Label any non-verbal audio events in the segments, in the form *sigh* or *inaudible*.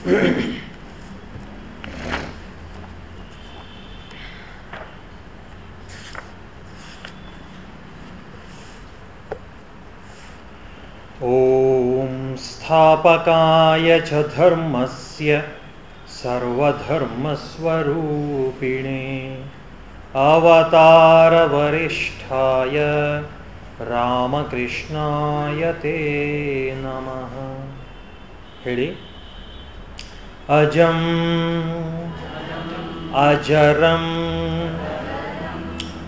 ॐ स्थापकाय च धर्मस्य सर्वधर्मस्वरूपिणे अवतारवरिष्ठाय रामकृष्णाय ते नमः। ಹೇಳಿ अजम अजरम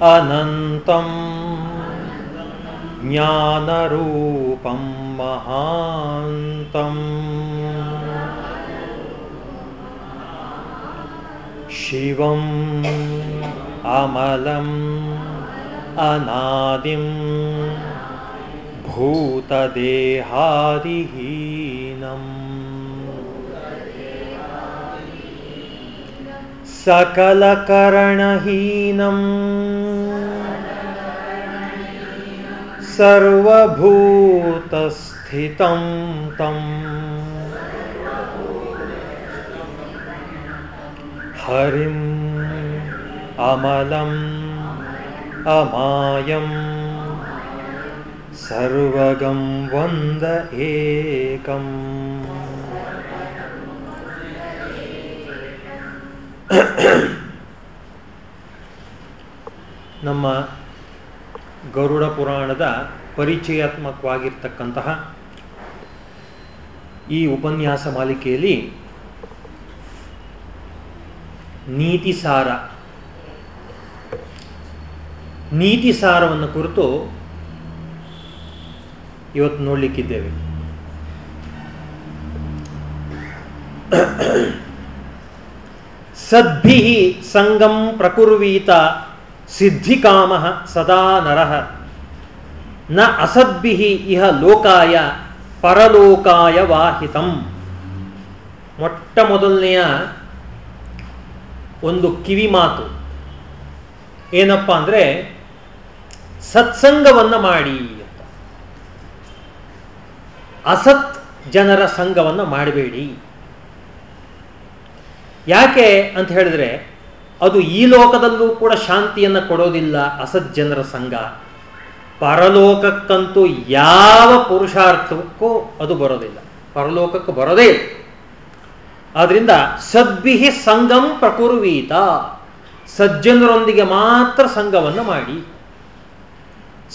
अनंतम ज्ञानरूपं महान्तम् शिवम् अमलम् अनादिं भूतदेहादिः। सकलकरणहीनम् सर्वभूतस्थितं तम् हरिम् अमलम् अमायम् सर्वगं वन्द एकम्। ನಮ್ಮ ಗರುಡ ಪುರಾಣದ ಪರಿಚಯಾತ್ಮಕವಾಗಿರ್ತಕ್ಕಂತಹ ಈ ಉಪನ್ಯಾಸ ಮಾಲಿಕೆಯಲ್ಲಿ ನೀತಿಸಾರ ನೀತಿ ಸಾರವನ್ನು ಕುರಿತು ಇವತ್ತು ನೋಡಲಿಕ್ಕಿದ್ದೇವೆ. ಸದ್ಭಿ ಸಂಗಂ ಪ್ರಕುರ್ವೀತ ಸಿದ್ಧಿಕಾಮ ಸದಾ ನರಃ. ನ ಅಸದ್ಭಿ ಇಹ ಲೋಕಾಯ ಪರಲೋಕಾಯ ವಾಹಿತಂ. ಮೊಟ್ಟ ಮೊದಲನೆಯ ಒಂದು ಕಿವಿ ಮಾತು ಏನಪ್ಪ ಅಂದರೆ ಸತ್ಸಂಗವನ್ನು ಮಾಡಿ ಅಂತ. ಅಸತ್ ಜನರ ಸಂಘವನ್ನು ಮಾಡಬೇಡಿ. ಯಾಕೆ ಅಂತ ಹೇಳಿದ್ರೆ ಅದು ಈ ಲೋಕದಲ್ಲೂ ಕೂಡ ಶಾಂತಿಯನ್ನು ಕೊಡೋದಿಲ್ಲ ಅಸಜ್ಜನರ ಸಂಘ. ಪರಲೋಕಕ್ಕಂತೂ ಯಾವ ಪುರುಷಾರ್ಥಕ್ಕೂ ಅದು ಬರೋದಿಲ್ಲ. ಪರಲೋಕಕ್ಕೆ ಬರೋದೇ ಇಲ್ಲ. ಆದ್ರಿಂದ ಸದ್ಭಿಹಿ ಸಂಘಂ ಪ್ರಕುರ್ವೀತ. ಸಜ್ಜನರೊಂದಿಗೆ ಮಾತ್ರ ಸಂಘವನ್ನು ಮಾಡಿ.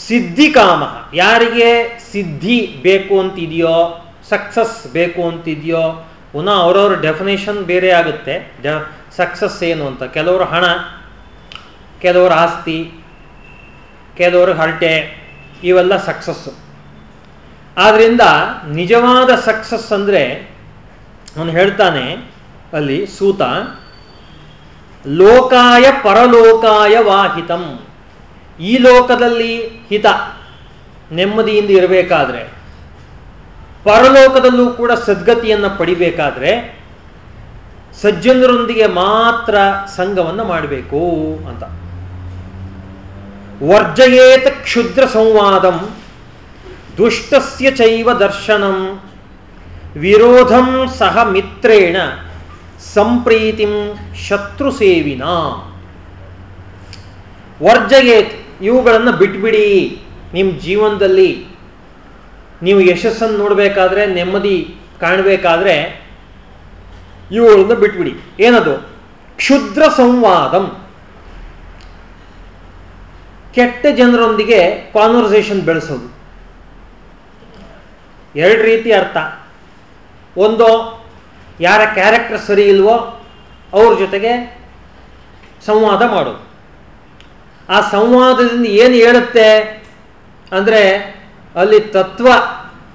ಸಿದ್ಧಿ ಕಾಮ ಯಾರಿಗೆ ಸಿದ್ಧಿ ಬೇಕು ಅಂತಿದೆಯೋ ಸಕ್ಸಸ್ ಬೇಕು ಅಂತಿದೆಯೋ ಪುನಃ ಅವರವ್ರ ಡೆಫಿನೇಷನ್ ಬೇರೆ ಆಗುತ್ತೆ. ಸಕ್ಸಸ್ ಏನು ಅಂತ. ಕೆಲವರು ಹಣ, ಕೆಲವರು ಆಸ್ತಿ, ಕೆಲವರು ಹರಟೆ, ಇವೆಲ್ಲ ಸಕ್ಸಸ್ಸು ಆದ್ದರಿಂದ ನಿಜವಾದ ಸಕ್ಸಸ್ ಅಂದರೆ ಅವನು ಹೇಳ್ತಾನೆ ಅಲ್ಲಿ ಸೂತ, ಲೋಕಾಯ ಪರಲೋಕಾಯ ವಾಹಿತಂ. ಈ ಲೋಕದಲ್ಲಿ ಹಿತ, ನೆಮ್ಮದಿಯಿಂದ ಇರಬೇಕಾದ್ರೆ ಪರಲೋಕದಲ್ಲೂ ಕೂಡ ಸದ್ಗತಿಯನ್ನು ಪಡಿಬೇಕಾದ್ರೆ ಸಜ್ಜನರೊಂದಿಗೆ ಮಾತ್ರ ಸಂಘವನ್ನು ಮಾಡಬೇಕು ಅಂತ. ವರ್ಜಯೇತ ಕ್ಷುದ್ರ ಸಂವಾದಂ, ದುಷ್ಟಸ್ಯ ಚೈವ ದರ್ಶನಂ, ವಿರೋಧಂ ಸಹ ಮಿತ್ರೇಣ, ಸಂಪ್ರೀತಿಂ ಶತ್ರು ಸೇವಿನ. ವರ್ಜಯೇತ್ ಇವುಗಳನ್ನು ಬಿಟ್ಬಿಡಿ ನಿಮ್ಮ ಜೀವನದಲ್ಲಿ ನೀವು ಯಶಸ್ಸನ್ನು ನೋಡಬೇಕಾದ್ರೆ, ನೆಮ್ಮದಿ ಕಾಣಬೇಕಾದ್ರೆ ಇವುಗಳನ್ನು ಬಿಟ್ಬಿಡಿ. ಏನದು? ಕ್ಷುದ್ರ ಸಂವಾದಂ. ಕೆಟ್ಟ ಜನರೊಂದಿಗೆ ಕಾನ್ವರ್ಸೇಷನ್ ಬೆಳೆಸೋದು. ಎರಡು ರೀತಿ ಅರ್ಥ. ಒಂದು, ಯಾರ ಕ್ಯಾರೆಕ್ಟರ್ ಸರಿ ಇಲ್ವೋ ಅವ್ರ ಜೊತೆಗೆ ಸಂವಾದ ಮಾಡೋದು. ಆ ಸಂವಾದದಿಂದ ಏನು ಹೇಳುತ್ತೆ? ಅಂದರೆ ಅಲ್ಲಿ ತತ್ವ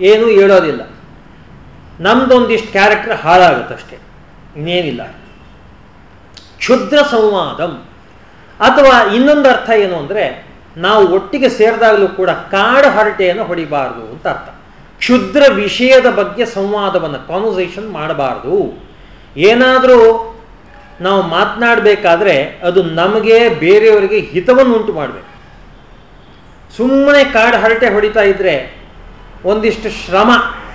ಏನೂ ಹೇಳೋದಿಲ್ಲ. ನಮ್ದೊಂದಿಷ್ಟು ಕ್ಯಾರೆಕ್ಟರ್ ಹಾಳಾಗುತ್ತಷ್ಟೆ. ಇನ್ನೇನಿಲ್ಲ. ಕ್ಷುದ್ರ ಸಂವಾದಂ. ಅಥವಾ ಇನ್ನೊಂದು ಅರ್ಥ ಏನು ಅಂದರೆ, ನಾವು ಒಟ್ಟಿಗೆ ಸೇರಿದಾಗಲೂ ಕೂಡ ಕಾಡು ಹರಟೆಯನ್ನು ಹೊಡಿಬಾರ್ದು ಅಂತ ಅರ್ಥ. ಕ್ಷುದ್ರ ವಿಷಯದ ಬಗ್ಗೆ ಸಂವಾದವನ್ನು ಕಾನ್ವರ್ಸೇಷನ್ ಮಾಡಬಾರ್ದು. ಏನಾದರೂ ನಾವು ಮಾತನಾಡಬೇಕಾದ್ರೆ ಅದು ನಮಗೆ ಬೇರೆಯವರಿಗೆ ಹಿತವನ್ನು ಉಂಟು ಮಾಡಬೇಕು. ಸುಮ್ಮನೆ ಕಾಡು ಹರಟೆ ಹೊಡಿತಾ ಇದ್ರೆ ಒಂದಿಷ್ಟು ಶ್ರಮ,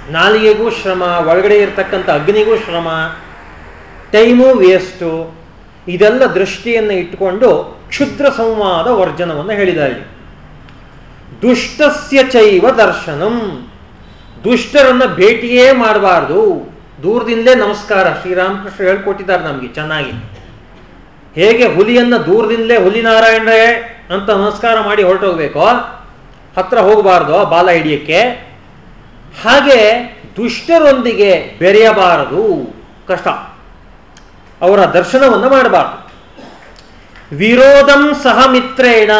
ನಾಲಿಗೆಗೂ ಶ್ರಮ, ಒಳಗಡೆ ಇರತಕ್ಕಂಥ ಅಗ್ನಿಗೂ ಶ್ರಮ, ಟೈಮು ವೇಸ್ಟು, ಇದೆಲ್ಲ ದೃಷ್ಟಿಯನ್ನು ಇಟ್ಟುಕೊಂಡು ಕ್ಷುದ್ರ ಸಂವಾದ ವರ್ಜನವನ್ನು ಹೇಳಿದ್ದಾರೆ ದುಷ್ಟಸ್ಯ ಚೈವ ದರ್ಶನಂ. ದುಷ್ಟರನ್ನು ಭೇಟಿಯೇ ಮಾಡಬಾರ್ದು. ದೂರದಿಂದಲೇ ನಮಸ್ಕಾರ. ಶ್ರೀರಾಮಕೃಷ್ಣ ಹೇಳ್ಕೊಟ್ಟಿದ್ದಾರೆ ನಮಗೆ ಚೆನ್ನಾಗಿ. ಹೇಗೆ ಹುಲಿಯನ್ನು ದೂರದಿಂದಲೇ ಹುಲಿ ನಾರಾಯಣರೇ ಅಂತ ನಮಸ್ಕಾರ ಮಾಡಿ ಹೊರಟೋಗ್ಬೇಕು. ಹತ್ರ ಹೋಗಬಾರ್ದು ಬಾಲ ಹಿಡಿಯಕ್ಕೆ. ಹಾಗೆ ದುಷ್ಟರೊಂದಿಗೆ ಬೆರೆಯಬಾರದು. ಕಷ್ಟ. ಅವರ ದರ್ಶನವನ್ನು ಮಾಡಬಾರದು. ವಿರೋಧಂ ಸಹ ಮಿತ್ರೇಣ.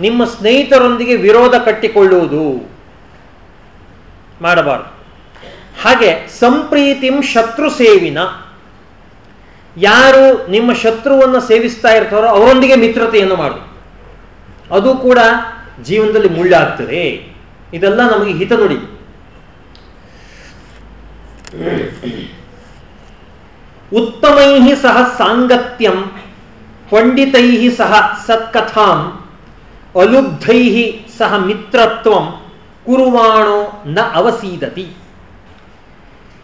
ನಿಮ್ಮ ಸ್ನೇಹಿತರೊಂದಿಗೆ ವಿರೋಧ ಕಟ್ಟಿಕೊಳ್ಳುವುದು ಮಾಡಬಾರದು. ಹಾಗೆ ಸಂಪ್ರೀತಿಂ ಶತ್ರು ಸೇವಿನ. ಯಾರು ನಿಮ್ಮ ಶತ್ರುವನ್ನು ಸೇವಿಸ್ತಾ ಇರ್ತಾರೋ ಅವರೊಂದಿಗೆ ಮಿತ್ರತೆಯನ್ನು ಮಾಡು ಅದು ಕೂಡ ಜೀವನದಲ್ಲಿ ಮುಳ್ಳಾಗ್ತದೆ ಇದೆಲ್ಲ ನಮಗೆ ಹಿತ ನುಡಿ. ಉತ್ತಮೈ ಸಹ ಸಾಂಗತ್ಯಂ ಪಂಡಿತೈ ಸಹ ಸತ್ಕಥಾಂ ಅಲುಬ್ಧೈ ಸಹ ಮಿತ್ರತ್ವಂ, ಕುರುವಾಣೋ ನ ಅವಸೀದತಿ.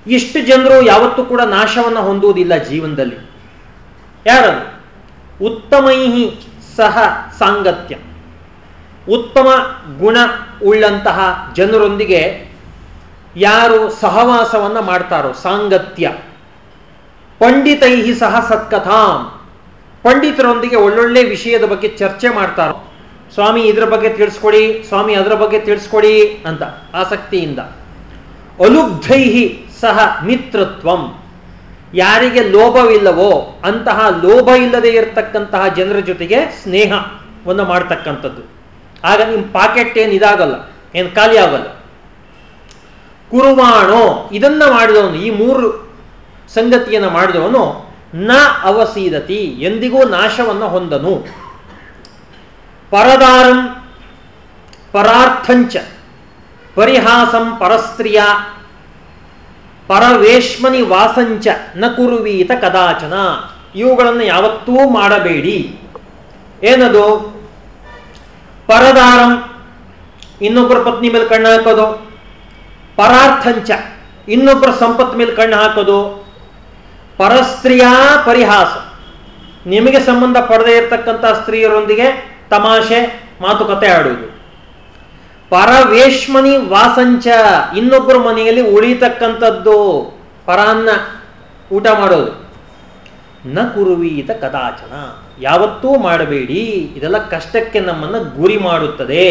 ಇಷ್ಟು ಜನರು ಯಾವತ್ತೂ ಕೂಡ ನಾಶವನ್ನು ಹೊಂದುವುದಿಲ್ಲ ಜೀವನದಲ್ಲಿ. ಯಾರದು? ಉತ್ತಮೈ ಸಹ ಸಾಂಗತ್ಯ. ಉತ್ತಮ ಗುಣ ಉಳ್ಳಂತಹ ಜನರೊಂದಿಗೆ ಯಾರು ಸಹವಾಸವನ್ನು ಮಾಡ್ತಾರೋ, ಸಾಂಗತ್ಯ. ಪಂಡಿತೈ ಸಹ ಸತ್ಕಥಾಂ. ಪಂಡಿತರೊಂದಿಗೆ ಒಳ್ಳೊಳ್ಳೆ ವಿಷಯದ ಬಗ್ಗೆ ಚರ್ಚೆ ಮಾಡ್ತಾರೋ, ಸ್ವಾಮಿ ಇದರ ಬಗ್ಗೆ ತಿಳಿಸ್ಕೊಡಿ, ಸ್ವಾಮಿ ಅದರ ಬಗ್ಗೆ ತಿಳಿಸ್ಕೊಡಿ ಅಂತ ಆಸಕ್ತಿಯಿಂದ. ಅಲುಬ್ಧೈಹಿ ಸಹ ಮಿತ್ರತ್ವಂ. ಯಾರಿಗೆ ಲೋಭವಿಲ್ಲವೋ ಅಂತಹ ಲೋಭ ಇಲ್ಲದೆ ಇರತಕ್ಕಂತಹ ಜನರ ಜೊತೆಗೆ ಸ್ನೇಹವನ್ನು ಮಾಡ್ತಕ್ಕಂಥದ್ದು. ಆಗ ನಿಮ್ಮ ಪಾಕೆಟ್ ಏನು ಇದಾಗಲ್ಲ, ಏನು ಖಾಲಿ ಆಗಲ್ಲ. ಕುರುಮಾಣೋ, ಇದನ್ನ ಮಾಡಿದವನು, ಈ ಮೂರು ಸಂಗತಿಯನ್ನು ಮಾಡಿದವನು, ನ ಅವಸೀದತಿ, ಎಂದಿಗೂ ನಾಶವನ್ನು ಹೊಂದನು. ಪರದಾರಂ ಪರಾರ್ಥಂಚ, ಪರಿಹಾಸಂ ಪರಸ್ತ್ರೀಯ, ಪರವೇಶ್ಮನಿ ವಾಸಂಚ, ನ ಕುರುವೀತ ಕದಾಚನ. ಇವುಗಳನ್ನು ಯಾವತ್ತೂ ಮಾಡಬೇಡಿ. ಏನದು? ಪರದಾರಂ. ಇನ್ನೊಬ್ಬರ ಪತ್ನಿ ಮೇಲೆ ಕಣ್ಣು ಹಾಕೋದು. ಪರಾರ್ಥಂಚ. ಇನ್ನೊಬ್ಬರ ಸಂಪತ್ತು ಮೇಲೆ ಕಣ್ಣು ಹಾಕೋದು. ಪರಸ್ತ್ರೀಯ ಪರಿಹಾಸ. ನಿಮಗೆ ಸಂಬಂಧ ಪಡೆದೇ ಇರತಕ್ಕಂಥ ಸ್ತ್ರೀಯರೊಂದಿಗೆ ತಮಾಷೆ, ಮಾತುಕತೆ ಆಡುವುದು ಪರವೇಶ್ಮನಿ ವಾಸಂಚ. ಇನ್ನೊಬ್ಬರ ಮನೆಯಲ್ಲಿ ಉಳಿತಕ್ಕಂಥದ್ದು ಪರಾನ್ನ ಊಟ ಮಾಡೋದು. ನ ಕುರುವೀತ ಕದಾಚನ. ಯಾವತ್ತೂ ಮಾಡಬೇಡಿ. ಇದೆಲ್ಲ ಕಷ್ಟಕ್ಕೆ ನಮ್ಮನ್ನು ಗುರಿ ಮಾಡುತ್ತದೆ.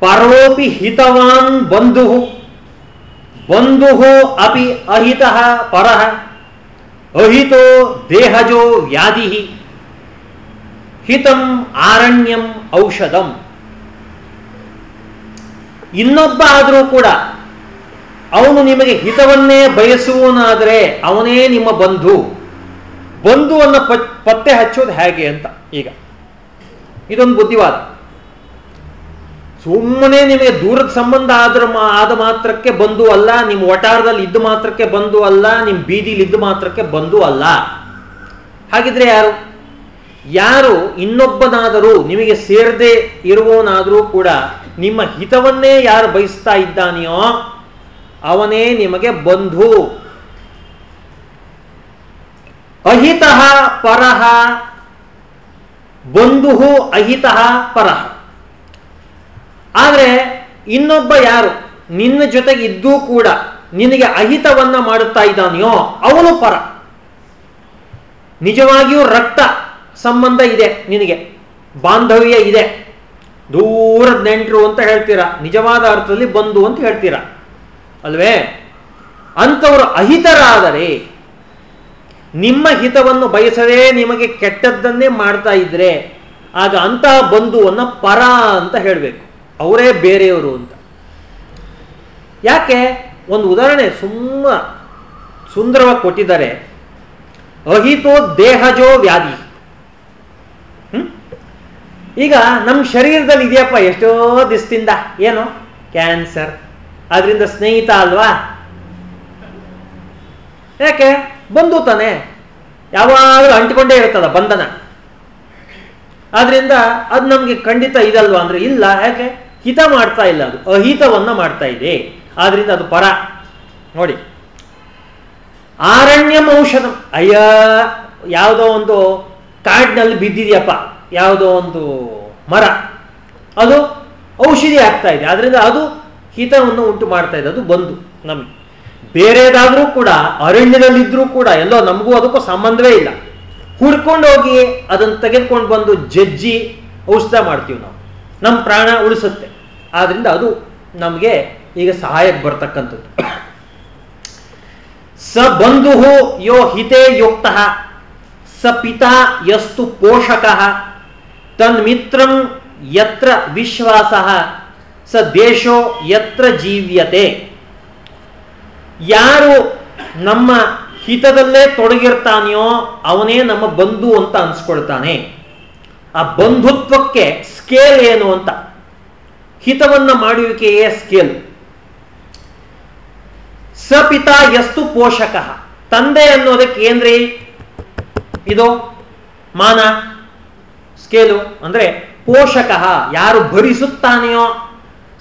ಪರೋಪಿ ಹಿತವಾನ್ ಬಂಧು ಬಂಧು ಅಪಿ ಅಹಿತ ಪರ, ಅಹಿತೋ ದೇಹಜೋ ವ್ಯಾಧಿ, ಹಿತಂ ಆರಣ್ಯಂ ಔಷಧಂ. ಇನ್ನೊಬ್ಬ ಆದರೂ ಕೂಡ ಅವನು ನಿಮಗೆ ಹಿತವನ್ನೇ ಬಯಸುವನಾದರೆ ಅವನೇ ನಿಮ್ಮ ಬಂಧು. ಬಂಧುವನ್ನು ಪತ್ತೆ ಹಚ್ಚೋದು ಹೇಗೆ ಅಂತ ಈಗ. ಇದೊಂದು ಬುದ್ಧಿವಾದ. ಸುಮ್ಮನೆ ನಿಮಗೆ ದೂರದ ಸಂಬಂಧ ಆದ್ರ ಆದ ಮಾತ್ರಕ್ಕೆ ಬಂಧು ಅಲ್ಲ, ನಿಮ್ಮ ವಟಾರದಲ್ಲಿ ಇದ್ದ ಮಾತ್ರಕ್ಕೆ ಬಂಧು ಅಲ್ಲ, ನಿಮ್ಮ ಬೀದಿಲಿ ಇದ್ದ ಮಾತ್ರಕ್ಕೆ ಬಂಧು ಅಲ್ಲ. ಹಾಗಿದ್ರೆ ಯಾರು? ಯಾರು ಇನ್ನೊಬ್ಬನಾದರೂ, ನಿಮಗೆ ಸೇರದೆ ಇರುವವನಾದರೂ ಕೂಡ, ನಿಮ್ಮ ಹಿತವನ್ನೇ ಯಾರು ಬಯಸ್ತಾ ಇದ್ದಾನೆಯೋ, ಅವನೇ ನಿಮಗೆ ಬಂಧು. ಅಹಿತ ಪರಹ ಬಂಧು ಅಹಿತ ಪರಹ ಆದರೆ ಇನ್ನೊಬ್ಬ ಯಾರು ನಿನ್ನ ಜೊತೆಗೆ ಇದ್ದೂ ಕೂಡ ನಿನಗೆ ಅಹಿತವನ್ನ ಮಾಡುತ್ತಾ ಇದ್ದಾನೆಯೋ ಅವನು ಪರ. ನಿಜವಾಗಿಯೂ ರಕ್ತ ಸಂಬಂಧ ಇದೆ ನಿನಗೆ, ಬಾಂಧವ್ಯ ಇದೆ, ದೂರದ ನೆಂಟರು ಅಂತ ಹೇಳ್ತೀರಾ, ನಿಜವಾದ ಅರ್ಥದಲ್ಲಿ ಬಂಧು ಅಂತ ಹೇಳ್ತೀರಾ, ಅಲ್ವೇ? ಅಂಥವರು ಅಹಿತರಾದರೆ ನಿಮ್ಮ ಹಿತವನ್ನು ಬಯಸದೇ ನಿಮಗೆ ಕೆಟ್ಟದ್ದನ್ನೇ ಮಾಡ್ತಾ ಇದ್ರೆ ಆಗ ಅಂತಹ ಬಂಧುವನ್ನು ಪರ ಅಂತ ಹೇಳಬೇಕು. ಅವರೇ ಬೇರೆಯವರು ಅಂತ. ಯಾಕೆ? ಒಂದು ಉದಾಹರಣೆ ಸುಮ್ಮ ಸುಂದರವಾಗಿ ಕೊಟ್ಟಿದ್ದಾರೆ. ಅಹಿತೋ ದೇಹಜೋ ವ್ಯಾಧಿ. ಈಗ ನಮ್ಮ ಶರೀರದಲ್ಲಿ ಇದೆಯಪ್ಪ ಎಷ್ಟೋ ದಿವಸದಿಂದ. ಏನು? ಕ್ಯಾನ್ಸರ್. ಅದರಿಂದ ಸ್ನೇಹಿತ ಅಲ್ವಾ? ಯಾಕೆ? ಬಂದು ತಾನೆ ಯಾವಾಗಲೂ ಅಂಟಿಕೊಂಡೇ ಇರ್ತದ ಬಂಧನ. ಆದ್ರಿಂದ ಅದು ನಮಗೆ ಖಂಡಿತ ಇದಲ್ವಾ ಅಂದ್ರೆ ಇಲ್ಲ, ಯಾಕೆ? ಹಿತ ಮಾಡ್ತಾ ಇಲ್ಲ ಅದು. ಅಹಿತವನ್ನ ಮಾಡ್ತಾ ಇದೆ. ಆದ್ರಿಂದ ಅದು ಪರ. ನೋಡಿ. ಆರಣ್ಯಂ ಔಷಧ. ಅಯ್ಯ, ಯಾವುದೋ ಒಂದು ಕಾಡಿನಲ್ಲಿ ಬಿದ್ದಿದೆಯಪ್ಪ. ಯಾವುದೋ ಒಂದು ಮರ. ಅದು ಔಷಧಿ ಆಗ್ತಾ ಇದೆ. ಆದ್ರಿಂದ ಅದು ಹಿತವನ್ನು ಉಂಟು ಮಾಡ್ತಾ ಇದೆ. ಅದು ಬಂದು ನಮಗೆ. ಬೇರೆದಾದ್ರೂ ಕೂಡ, ಅರಣ್ಯದಲ್ಲಿದ್ರೂ ಕೂಡ, ಎಲ್ಲೋ ನಮಗೂ ಅದಕ್ಕೂ ಸಂಬಂಧವೇ ಇಲ್ಲ. ಹುಡ್ಕೊಂಡು ಹೋಗಿ ಅದನ್ನು ತೆಗೆದುಕೊಂಡು ಬಂದು ಜಜ್ಜಿ ಔಷಧ ಮಾಡ್ತೀವಿ ನಾವು. ನಮ್ಮ ಪ್ರಾಣ ಉಳಿಸುತ್ತೆ. ಆದ್ರಿಂದ ಅದು ನಮಗೆ ಈಗ ಸಹಾಯಕ್ಕೆ ಬರ್ತಕ್ಕಂಥದ್ದು. ಸ ಬಂಧು ಯೋ ಹಿತೇ ಯುಕ್ತ, ಸ ಪಿತಾ ಯಸ್ತು ಪೋಷಕ ತನ್ಮಿತ್ರಂ ಯತ್ರ ವಿಶ್ವಾಸ, ಸ ದೇಶೋ ಯತ್ರ ಜೀವ್ಯತೆ. ಯಾರು ನಮ್ಮ ಹಿತದಲ್ಲೇ ತೊಡಗಿರ್ತಾನೆಯೋ ಅವನೇ ನಮ್ಮ ಬಂಧು ಅಂತ ಅನ್ಸ್ಕೊಳ್ತಾನೆ. ಆ ಬಂಧುತ್ವಕ್ಕೆ ಸ್ಕೇಲ್ ಏನು ಅಂತ? ಹಿತವನ್ನ ಮಾಡುವಿಕೆಯೇ ಸ್ಕೇಲ್. ಸಪಿತ ಎಷ್ಟು ಪೋಷಕ. ತಂದೆ ಅನ್ನೋದಕ್ಕೆ ಏನ್ರಿ ಇದು ಮಾನ, ಸ್ಕೇಲು, ಅಂದ್ರೆ ಪೋಷಕ. ಯಾರು ಭರಿಸುತ್ತಾನೆಯೋ,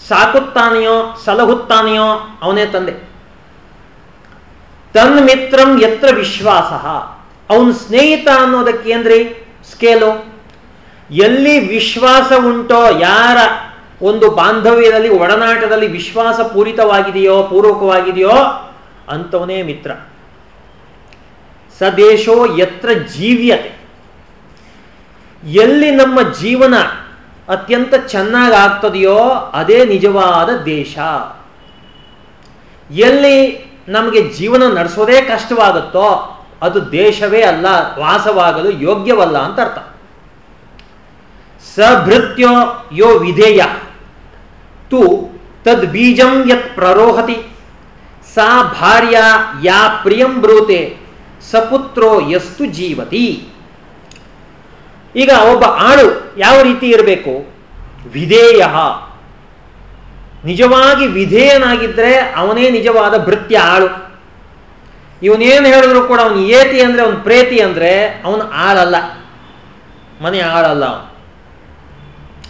ಸಾಕುತ್ತಾನೆಯೋ, ಸಲಹುತ್ತಾನೆಯೋ ಅವನೇ ತಂದೆ. ತನ್ ಮಿತ್ರಂ ಎತ್ರ ವಿಶ್ವಾಸ. ಅವನ ಸ್ನೇಹಿತ ಅನ್ನೋದಕ್ಕೆ ಏನ್ರಿ ಸ್ಕೇಲು? ಎಲ್ಲಿ ವಿಶ್ವಾಸ ಉಂಟೋ, ಯಾರ ಒಂದು ಬಾಂಧವ್ಯದಲ್ಲಿ, ಒಡನಾಟದಲ್ಲಿ ವಿಶ್ವಾಸ ಪೂರಿತವಾಗಿದೆಯೋ ಪೂರ್ವಕವಾಗಿದೆಯೋ ಅಂಥವನೇ ಮಿತ್ರ. ಸದೇಶೋ ಎತ್ರ ಜೀವ್ಯತೆ. ಎಲ್ಲಿ ನಮ್ಮ ಜೀವನ ಅತ್ಯಂತ ಚೆನ್ನಾಗಾಗ್ತದೆಯೋ, ಅದೇ ನಿಜವಾದ ದೇಶ. ಎಲ್ಲಿ ನಮಗೆ ಜೀವನ ನಡೆಸೋದೇ ಕಷ್ಟವಾಗುತ್ತೋ, ಅದು ದೇಶವೇ ಅಲ್ಲ, ವಾಸವಾಗಲು ಯೋಗ್ಯವಲ್ಲ ಅಂತ ಅರ್ಥ. ಸಭೃತ್ಯೋ ಯೋ ವಿಧೇಯ, ತು ತದ್ ಬೀಜಂ ಯತ್ ಪ್ರರೋಹತಿ, ಸಾ ಭಾರ್ಯ ಯಾ ಪ್ರಿಯಂ ಬ್ರೂತೆ, ಸಪುತ್ರೋ ಎಷ್ಟು ಜೀವತಿ. ಈಗ ಒಬ್ಬ ಆಳು ಯಾವ ರೀತಿ ಇರಬೇಕು? ವಿಧೇಯ. ನಿಜವಾಗಿ ವಿಧೇಯನಾಗಿದ್ದರೆ ಅವನೇ ನಿಜವಾದ ಭೃತ್ಯ ಆಳು. ಇವನೇನು ಹೇಳಿದ್ರು ಕೂಡ ಅವನು ಏತಿ ಅಂದರೆ ಅವನು ಪ್ರೇತಿ ಅಂದರೆ ಅವನು ಆಳಲ್ಲ. ಮನೆ ಆಳಲ್ಲ ಅವನು.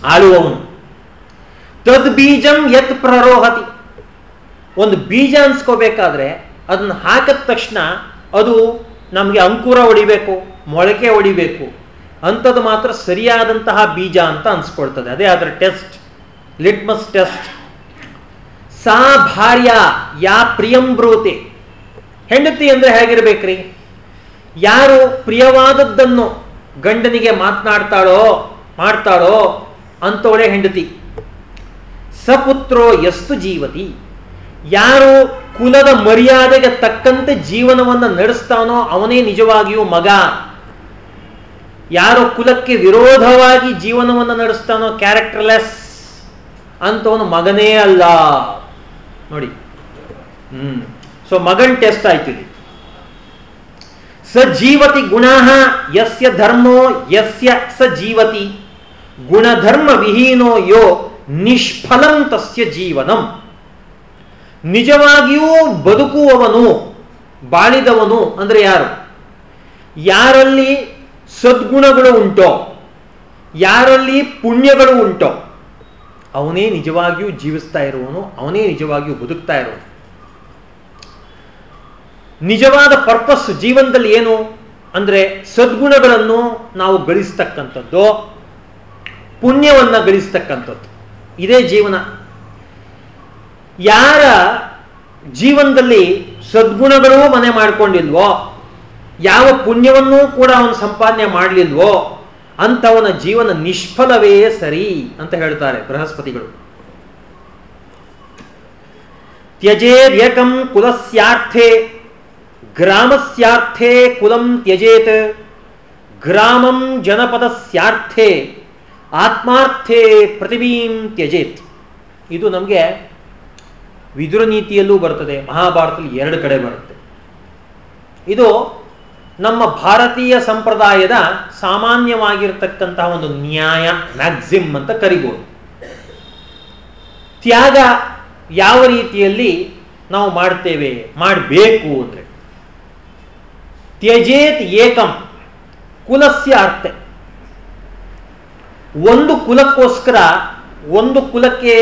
ಆಳುವವನು. ತದ್ ಬೀಜಂ ಯತ್ ಪ್ರರೋಹತಿ. ಒಂದು ಬೀಜ ಅನ್ಸ್ಕೋಬೇಕಾದ್ರೆ ಅದನ್ನ ಹಾಕಿದ ತಕ್ಷಣ ಅದು ನಮಗೆ ಅಂಕುರ ಹೊಡಿಬೇಕು, ಮೊಳಕೆ ಹೊಡಿಬೇಕು. ಅಂಥದ್ದು ಮಾತ್ರ ಸರಿಯಾದಂತಹ ಬೀಜ ಅಂತ ಅನ್ಸ್ಕೊಳ್ತದೆ. ಅದೇ ಅದರ ಟೆಸ್ಟ್ ಲಿಟ್ಮಸ್ ಟೆಸ್ಟ್ ಸಾ ಭಾರ್ಯ, ಯಾ ಪ್ರಿಯಂ ಬ್ರೂತಿ. ಹೆಂಡತಿ ಅಂದ್ರೆ ಹೇಗಿರ್ಬೇಕ್ರಿ? ಯಾರು ಪ್ರಿಯವಾದದ್ದನ್ನು ಗಂಡನಿಗೆ ಮಾತನಾಡ್ತಾಳೋ, ಮಾಡ್ತಾಳೋ ಅಂತವಳೆ ಹೆಂಡತಿ. ಸಪುತ್ರೋ ಎಷ್ಟು ಜೀವತಿ. ಯಾರು ಕುಲದ ಮರ್ಯಾದೆಗೆ ತಕ್ಕಂತೆ ಜೀವನವನ್ನು ನಡೆಸ್ತಾನೋ ಅವನೇ ನಿಜವಾಗಿಯೂ ಮಗ. ಯಾರು ಕುಲಕ್ಕೆ ವಿರೋಧವಾಗಿ ಜೀವನವನ್ನು ನಡೆಸ್ತಾನೋ ಕ್ಯಾರೆಕ್ಟರ್ಲೆಸ್ ಅಂತವನು ಮಗನೇ ಅಲ್ಲ. ನೋಡಿ. ಹ್ಮ್. ಸೊ ಮಗನ್ ಟೆಸ್ಟ್ ಆಯ್ತು ಸ ಜೀವತಿ ಗುಣ ಯಸ್ಯ ಧರ್ಮೋ, ಯಸ್ಯ ಸ ಜೀವತಿ. ಗುಣಧರ್ಮ ವಿಹೀನೋ ಯೋ, ನಿಷ್ಫಲಂ ತಸ್ಯ ಜೀವನಂ. ನಿಜವಾಗಿಯೂ ಬದುಕುವವನು, ಬಾಳಿದವನು ಅಂದ್ರೆ ಯಾರು? ಯಾರಲ್ಲಿ ಸದ್ಗುಣಗಳು ಉಂಟೋ, ಯಾರಲ್ಲಿ ಪುಣ್ಯಗಳು ಉಂಟೋ? ಅವನೇ ನಿಜವಾಗಿಯೂ ಜೀವಿಸ್ತಾ ಇರುವನು, ಅವನೇ ನಿಜವಾಗಿಯೂ ಬದುಕ್ತಾ ಇರುವನು. ನಿಜವಾದ ಪರ್ಪಸ್ ಜೀವನದಲ್ಲಿ ಏನು? ಅಂದ್ರೆ ಸದ್ಗುಣಗಳನ್ನು ನಾವು ಗಳಿಸ್ತಕ್ಕಂಥದ್ದು, ಪುಣ್ಯವನ್ನ ಗಳಿಸ್ತಕ್ಕಂಥದ್ದು. ಇದೇ ಜೀವನ. ಯಾರ ಜೀವನದಲ್ಲಿ ಸದ್ಗುಣಗಳೂ ಮನೆ ಮಾಡ್ಕೊಂಡಿಲ್ವೋ, ಯಾವ ಪುಣ್ಯವನ್ನೂ ಕೂಡ ಅವನು ಸಂಪಾದನೆ ಮಾಡಲಿಲ್ವೋ ಅಂಥವನ ಜೀವನ ನಿಷ್ಫಲವೇ ಸರಿ ಅಂತ ಹೇಳ್ತಾರೆ ಬೃಹಸ್ಪತಿಗಳು. ತ್ಯಜೇರ್ಯಕಂ ಕುಲಸ್ಯಾರ್ಥೆ, ಗ್ರಾಮಸ್ಯಾರ್ಥೆ ಕುಲಂ ತ್ಯಜೇತ್, ಗ್ರಾಮಂ ಜನಪದಸ್ಯಾರ್ಥೆ, ಆತ್ಮಾರ್ಥೆ ಪ್ರತಿಭೀಂ ತ್ಯಜೇತ್. ಇದು ನಮಗೆ ವಿದುರ ನೀತಿಯಲ್ಲೂ ಬರ್ತದೆ, ಮಹಾಭಾರತದಲ್ಲಿ ಎರಡು ಕಡೆ ಬರುತ್ತೆ. ಇದು ನಮ್ಮ ಭಾರತೀಯ ಸಂಪ್ರದಾಯದ ಸಾಮಾನ್ಯವಾಗಿರ್ತಕ್ಕಂತಹ ಒಂದು ನ್ಯಾಯ ಮ್ಯಾಕ್ಸಿಮ್ ಅಂತ ಕರಿಬೋದು. ತ್ಯಾಗ ಯಾವ ರೀತಿಯಲ್ಲಿ ನಾವು ಮಾಡ್ತೇವೆ, ಮಾಡಬೇಕು ಅಂದರೆ ತ್ಯಜೇತ್ ಏಕಂ, ಕುಲಸ್ಯ ಅರ್ಥ ಒಂದು ಕುಲಕ್ಕೋಸ್ಕರ ಒಂದು ಕುಲಕ್ಕೆ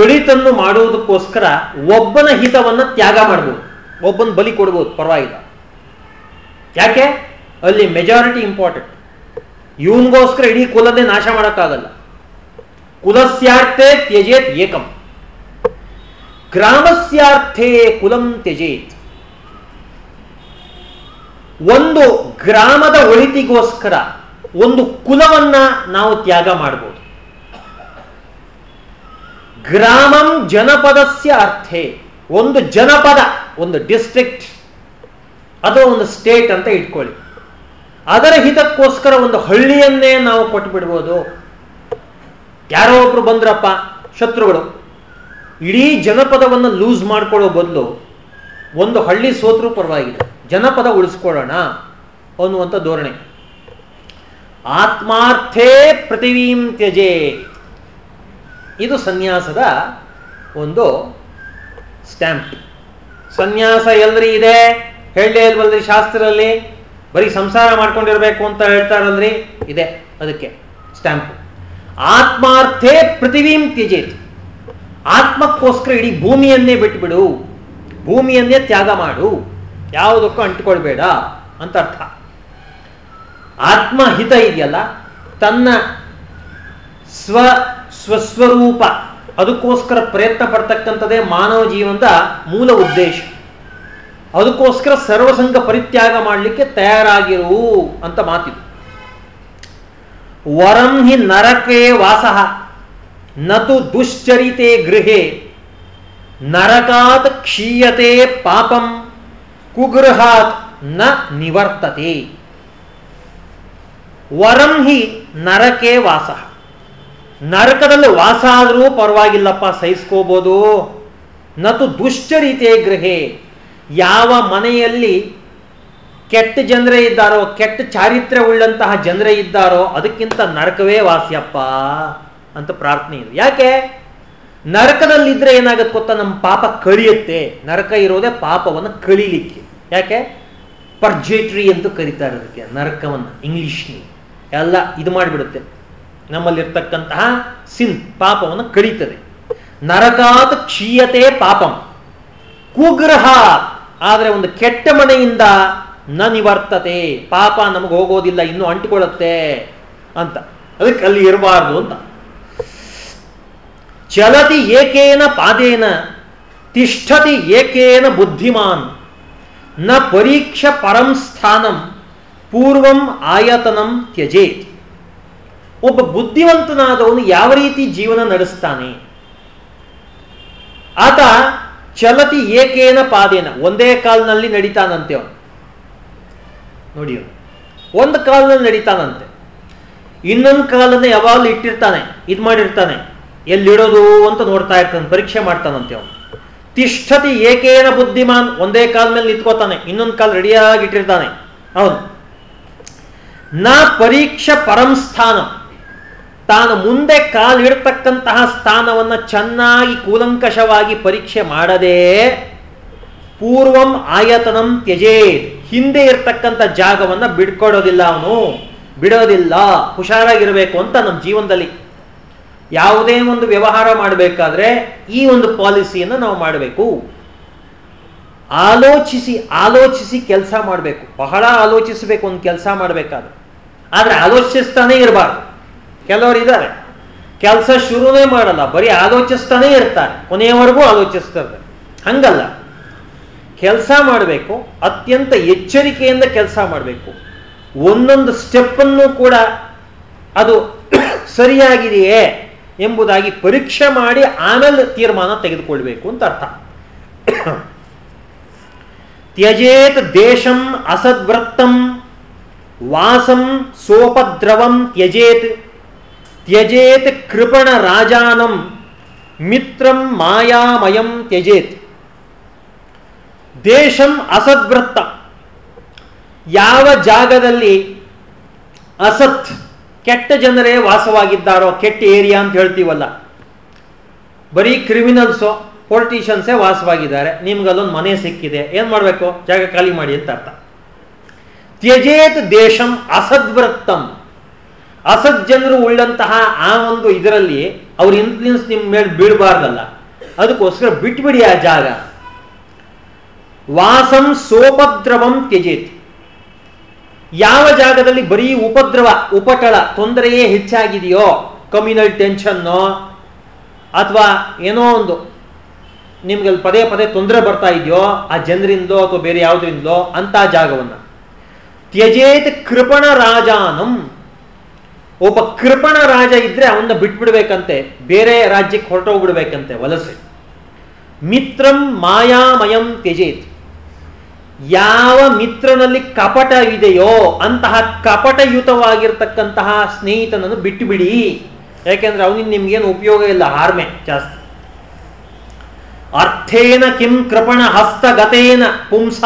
ಒಳಿತನ್ನು ಮಾಡುವುದಕ್ಕೋಸ್ಕರ ಒಬ್ಬನ ಹಿತವನ್ನು ತ್ಯಾಗ ಮಾಡ್ಬೋದು. ಒಬ್ಬನ ಬಲಿ ಕೊಡ್ಬೋದು, ಪರವಾಗಿಲ್ಲ. ಯಾಕೆ? ಅಲ್ಲಿ ಮೆಜಾರಿಟಿ ಇಂಪಾರ್ಟೆಂಟ್ ಇವನಿಗೋಸ್ಕರ ಇಡೀ ಕುಲದೇ ನಾಶ ಮಾಡೋಕ್ಕಾಗಲ್ಲ. ಕುಲಸ್ಯಾರ್ಥೆ ತ್ಯಜೇತ್ ಏಕಂ. ಗ್ರಾಮಸ್ಯಾರ್ಥೇ ಕುಲಂ ತ್ಯಜೇತ್. ಒಂದು ಗ್ರಾಮದ ಒಳಿತಿಗೋಸ್ಕರ ಒಂದು ಕುಲವನ್ನ ನಾವು ತ್ಯಾಗ ಮಾಡಬಹುದು ಗ್ರಾಮಂ ಜನಪದಸ್ಯ ಅರ್ಥೇ ಒಂದು ಜನಪದ, ಒಂದು ಡಿಸ್ಟ್ರಿಕ್ಟ್ ಅಥವಾ ಒಂದು ಸ್ಟೇಟ್ ಅಂತ ಇಟ್ಕೊಳ್ಳಿ. ಅದರ ಹಿತಕ್ಕೋಸ್ಕರ ಒಂದು ಹಳ್ಳಿಯನ್ನೇ ನಾವು ಕೊಟ್ಟು ಬಿಡ್ಬೋದು ಯಾರೋ ಒಬ್ರು ಬಂದ್ರಪ್ಪ, ಶತ್ರುಗಳು. ಇಡೀ ಜನಪದವನ್ನು ಲೂಸ್ ಮಾಡ್ಕೊಳ್ಳೋ ಬದಲು ಒಂದು ಹಳ್ಳಿ ಸೋತ್ರೂ ಪರವಾಗಿಲ್ಲ. ಜನಪದ ಉಳಿಸ್ಕೊಳ್ಳೋಣ ಅನ್ನುವಂಥ ಧೋರಣೆ. ಆತ್ಮಾರ್ಥೇ ಪೃಥಿವೀಂ ತ್ಯಜೇ. ಇದು ಸನ್ಯಾಸದ ಒಂದು ಸ್ಟ್ಯಾಂಪ್. ಸನ್ಯಾಸ ಎಲ್ರಿ ಇದೆ? ಹೇಳಲೇ ಇಲ್ವಲ್ರಿ ಶಾಸ್ತ್ರದಲ್ಲಿ? ಬರೀ ಸಂಸಾರ ಮಾಡ್ಕೊಂಡಿರ್ಬೇಕು ಅಂತ ಹೇಳ್ತಾರಲ್ರಿ ಇದೆ. ಅದಕ್ಕೆ ಸ್ಟ್ಯಾಂಪ್. ಆತ್ಮಾರ್ಥೇ ಪೃಥಿವೀಂ ತ್ಯಜೇತ್. ಆತ್ಮಕ್ಕೋಸ್ಕರ ಇಡೀ ಭೂಮಿಯನ್ನೇ ಬಿಟ್ಟುಬಿಡು ಭೂಮಿಯನ್ನೇ ತ್ಯಾಗ ಮಾಡು. ಯಾವುದಕ್ಕೂ ಅಂಟ್ಕೊಳ್ಬೇಡ ಅಂತ ಅರ್ಥ. ಆತ್ಮಹಿತ ಇದೆಯಲ್ಲ? ತನ್ನ ಸ್ವ ಸ್ವಸ್ವರೂಪ. ಅದಕ್ಕೋಸ್ಕರ ಪ್ರಯತ್ನ ಪಡ್ತಕ್ಕಂಥದ್ದೇ ಮಾನವ ಜೀವನದ ಮೂಲ ಉದ್ದೇಶ. ಅದಕ್ಕೋಸ್ಕರ ಸರ್ವಸಂಗ ಪರಿತ್ಯಾಗ ಮಾಡಲಿಕ್ಕೆ ತಯಾರಾಗಿರು ಅಂತ ಮಾತಿದು. ವರಂ ಹಿ ನರಕೇ ವಾಸಃ, ನತು ದುಶ್ಚರಿತೆ ಗೃಹೆ, ನರಕಾತ್ ಕ್ಷೀಯತೆ ಪಾಪಂ, ಕುಗೃಹಾತ್ನ ನಿವರ್ತತೆ. ವರಂ ಹಿ ನರಕೇ ವಾಸ. ನರಕದಲ್ಲಿ ವಾಸ ಆದರೂ ಪರವಾಗಿಲ್ಲಪ್ಪ, ಸಹಿಸ್ಕೋಬೋದು. ನತು ರೀತಿಯ ಗೃಹೆ. ಯಾವ ಮನೆಯಲ್ಲಿ ಕೆಟ್ಟ ಜನರೇ ಇದ್ದಾರೋ, ಕೆಟ್ಟ ಚಾರಿತ್ರ್ಯ ಉಳ್ಳಂತಹ ಜನರೇ ಇದ್ದಾರೋ, ಅದಕ್ಕಿಂತ ನರಕವೇ ವಾಸಿಯಪ್ಪ ಅಂತ ಪ್ರಾರ್ಥನೆ ಇದೆ. ಯಾಕೆ? ನರಕದಲ್ಲಿದ್ದರೆ ಏನಾಗುತ್ತೆ ಗೊತ್ತಾ? ನಮ್ಮ ಪಾಪ ಕಳಿಯುತ್ತೆ. ನರಕ ಇರೋದೇ ಪಾಪವನ್ನು ಕಳೀಲಿಕ್ಕೆ. ಯಾಕೆ? ಪರ್ಜೇಟ್ರಿ ಅಂತ ಕರೀತಾರೆ ಅದಕ್ಕೆ, ನರಕವನ್ನು ಇಂಗ್ಲಿಷ್ನಿ ಎಲ್ಲ ಇದು ಮಾಡಿಬಿಡುತ್ತೆ. ನಮ್ಮಲ್ಲಿರ್ತಕ್ಕಂತಹ ಸಿನ್ ಪಾಪವನ್ನು ಕಡಿತದೆ. ನರಕಾತ್ ಕ್ಷೀಯತೆ ಪಾಪಂ. ಕುಗ್ರಹ ಆದರೆ ಒಂದು ಕೆಟ್ಟ ಮನೆಯಿಂದ ನ ನಿವರ್ತತೆ ಪಾಪ ನಮಗೆ ಹೋಗೋದಿಲ್ಲ, ಇನ್ನೂ ಅಂಟಿಕೊಳ್ಳುತ್ತೆ ಅಂತ. ಅದಕ್ಕೆ ಅಲ್ಲಿ ಇರಬಾರ್ದು ಅಂತ. ಚಲತಿ ಏಕೇನ ಪಾದೇನ, ತಿಷ್ಠತಿ ಏಕೇನ ಬುದ್ಧಿಮಾನ್. ನ ಪರೀಕ್ಷ ಪರಂ ಸ್ಥಾನಂ, ಪೂರ್ವಂ ಆಯತನಂ ತ್ಯಜೇತ್. ಒಬ್ಬ ಬುದ್ಧಿವಂತನಾದವನು ಯಾವ ರೀತಿ ಜೀವನ ನಡೆಸ್ತಾನೆ? ಆತ ಚಲತಿ ಏಕೇನ ಪಾದೇನ. ಒಂದೇ ಕಾಲ್ನಲ್ಲಿ ನಡೀತಾನಂತೆ ಅವನು. ನೋಡಿ ಒಂದು ಕಾಲದಲ್ಲಿ ನಡೀತಾನಂತೆ. ಇನ್ನೊಂದು ಕಾಲನ್ನ ಯಾವಾಗಲೂ ಇಟ್ಟಿರ್ತಾನೆ, ಇದು ಮಾಡಿರ್ತಾನೆ. ಎಲ್ಲಿಡೋದು ಅಂತ ನೋಡ್ತಾ ಇರ್ತಾನೆ, ಪರೀಕ್ಷೆ ಮಾಡ್ತಾನಂತೆ ಅವನು. ತಿಷ್ಠತಿ ಏಕೇನ ಬುದ್ಧಿಮಾನ್, ಒಂದೇ ಕಾಲ ಮೇಲೆ ನಿಂತ್ಕೋತಾನೆ, ಇನ್ನೊಂದು ಕಾಲ ರೆಡಿಯಾಗಿ ಇಟ್ಟಿರ್ತಾನೆ. ಅವನು. ನ ಪರೀಕ್ಷ ಪರಂ ಸ್ಥಾನ. ತಾನು ಮುಂದೆ ಕಾಲಿಡ್ತಕ್ಕಂತಹ ಸ್ಥಾನವನ್ನು ಚೆನ್ನಾಗಿ ಕೂಲಂಕಷವಾಗಿ ಪರೀಕ್ಷೆ ಮಾಡದೆ ಪೂರ್ವಂ ಆಯತನಂ ತ್ಯಜೇ ಹಿಂದೆ ಇರ್ತಕ್ಕಂಥ ಜಾಗವನ್ನು ಬಿಡ್ಕೊಡೋದಿಲ್ಲ ಅವನು. ಬಿಡೋದಿಲ್ಲ. ಹುಷಾರಾಗಿರಬೇಕು ಅಂತ ನಮ್ಮ ಜೀವನದಲ್ಲಿ. ಯಾವುದೇ ಒಂದು ವ್ಯವಹಾರ ಮಾಡಬೇಕಾದ್ರೆ ಈ ಒಂದು ಪಾಲಿಸಿಯನ್ನು ನಾವು ಮಾಡಬೇಕು. ಆಲೋಚಿಸಿ ಆಲೋಚಿಸಿ ಕೆಲಸ ಮಾಡಬೇಕು. ಬಹಳ ಆಲೋಚಿಸಬೇಕು, ಒಂದು ಕೆಲಸ ಮಾಡಬೇಕಾದ್ರೆ. ಆದರೆ ಆಲೋಚಿಸ್ತಾನೇ ಇರಬಾರ್ದು. ಕೆಲವರು ಇದ್ದಾರೆ. ಕೆಲಸ ಶುರುವೇ ಮಾಡಲ್ಲ, ಬರೀ ಆಲೋಚಿಸ್ತಾನೇ ಇರ್ತಾರೆ. ಕೊನೆಯವರೆಗೂ ಆಲೋಚಿಸ್ತಾರೆ. ಹಂಗಲ್ಲ. ಕೆಲಸ ಮಾಡಬೇಕು, ಅತ್ಯಂತ ಎಚ್ಚರಿಕೆಯಿಂದ ಕೆಲಸ ಮಾಡಬೇಕು. ಒಂದೊಂದು ಸ್ಟೆಪ್ಪನ್ನು ಕೂಡ ಅದು *coughs* ಸರಿಯಾಗಿದೆಯೇ ಎಂಬುದಾಗಿ ಪರೀಕ್ಷೆ ಮಾಡಿ ಆಮೇಲೆ ತೀರ್ಮಾನ ತೆಗೆದುಕೊಳ್ಬೇಕು ಅಂತ ಅರ್ಥ. *coughs* ತ್ಯಜೇತ್ ದೇಶಂ ಅಸದ್ವೃತ್ತಂ ವಾಸಂ ಸೋಪದ್ರವಂ ತ್ಯಜೇತ್ ತ್ಯಜೇತ್ ಕೃಪಣ ರಾಜಾನಂ ಮಿತ್ರಂ ಮಾಯಾಮಯಂ ತ್ಯಜೇತ್. ದೇಶಂ ಅಸದ್ವೃತ್ತ ಯಾವ ಜಾಗದಲ್ಲಿ ಅಸತ್ ಕೆಟ್ಟ ಜನರೇ ವಾಸವಾಗಿದ್ದಾರೋ, ಕೆಟ್ಟ ಏರಿಯಾ ಅಂತ ಹೇಳ್ತೀವಲ್ಲ, ಬರೀ ಕ್ರಿಮಿನಲ್ಸು, ಪೊಲಿಟಿಷಿಯನ್ಸೇ ವಾಸವಾಗಿದ್ದಾರೆ ನಿಮ್ಗೆ ಅದೊಂದು ಮನೆ ಸಿಕ್ಕಿದೆ, ಏನು ಮಾಡಬೇಕು? ಜಾಗ ಖಾಲಿ ಮಾಡಿ ಅಂತ ಅರ್ಥ. ತ್ಯಜೇತ್ ದೇಶಂ ಅಸದ್ವೃತ್ತಂ ಅಸಜ್ಜನರು ಉಳ್ಳಂತಹ ಆ ಒಂದು ಇದರಲ್ಲಿ ಅವ್ರ ಇನ್ಫ್ಲೂಯೆನ್ಸ್ ನಿಮ್ಮ ಮೇಲೆ ಬೀಳಬಾರ್ದಲ್ಲ. ಅದಕ್ಕೋಸ್ಕರ ಬಿಟ್ಬಿಡಿ ಆ ಜಾಗ. ವಾಸಂ ಸೋಪದ್ರವಂ ತ್ಯಜೇತ್. ಯಾವ ಜಾಗದಲ್ಲಿ ಬರೀ ಉಪದ್ರವ, ಉಪಟಳ ತೊಂದರೆಯೇ ಹೆಚ್ಚಾಗಿದೆಯೋ ಕಮ್ಯುನಲ್ ಟೆನ್ಷನ್ನು ಅಥವಾ ಏನೋ ಒಂದು ನಿಮ್ಗೆ ಅಲ್ಲಿ ಪದೇ ಪದೇ ತೊಂದರೆ ಬರ್ತಾ ಇದೆಯೋ, ಆ ಜನರಿಂದೋ ಅಥವಾ ಬೇರೆ ಯಾವುದರಿಂದಲೋ ಅಂತ ಜಾಗವನ್ನು. ತ್ಯಜೇತ್ ಕೃಪಣ ರಾಜಾನಂ. ಒಬ್ಬ ಕೃಪಣ ರಾಜ ಇದ್ರೆ ಅವನ್ನ ಬಿಟ್ಬಿಡ್ಬೇಕಂತೆ, ಬೇರೆ ರಾಜ್ಯಕ್ಕೆ ಹೊರಟೋಗ್ಬಿಡ್ಬೇಕಂತೆ ವಲಸೆ. ಮಿತ್ರಂ ಮಾಯಾಮಯಂ ತ್ಯಜೇತ್. ಯಾವ ಮಿತ್ರನಲ್ಲಿ ಕಪಟ ಇದೆಯೋ ಅಂತಹ ಕಪಟಯುತವಾಗಿರ್ತಕ್ಕಂತಹ ಸ್ನೇಹಿತನನ್ನು ಬಿಟ್ಟು ಬಿಡಿ ಯಾಕೆಂದ್ರೆ ಅವನಿಗೆ ನಿಮ್ಗೇನು ಉಪಯೋಗ ಇಲ್ಲ, ಹಾರ್ಮೆ ಜಾಸ್ತಿ. ಅರ್ಥೇನ ಕಿಂ ಕೃಪಣ ಹಸ್ತಗತೇನ ಪುಂಸ,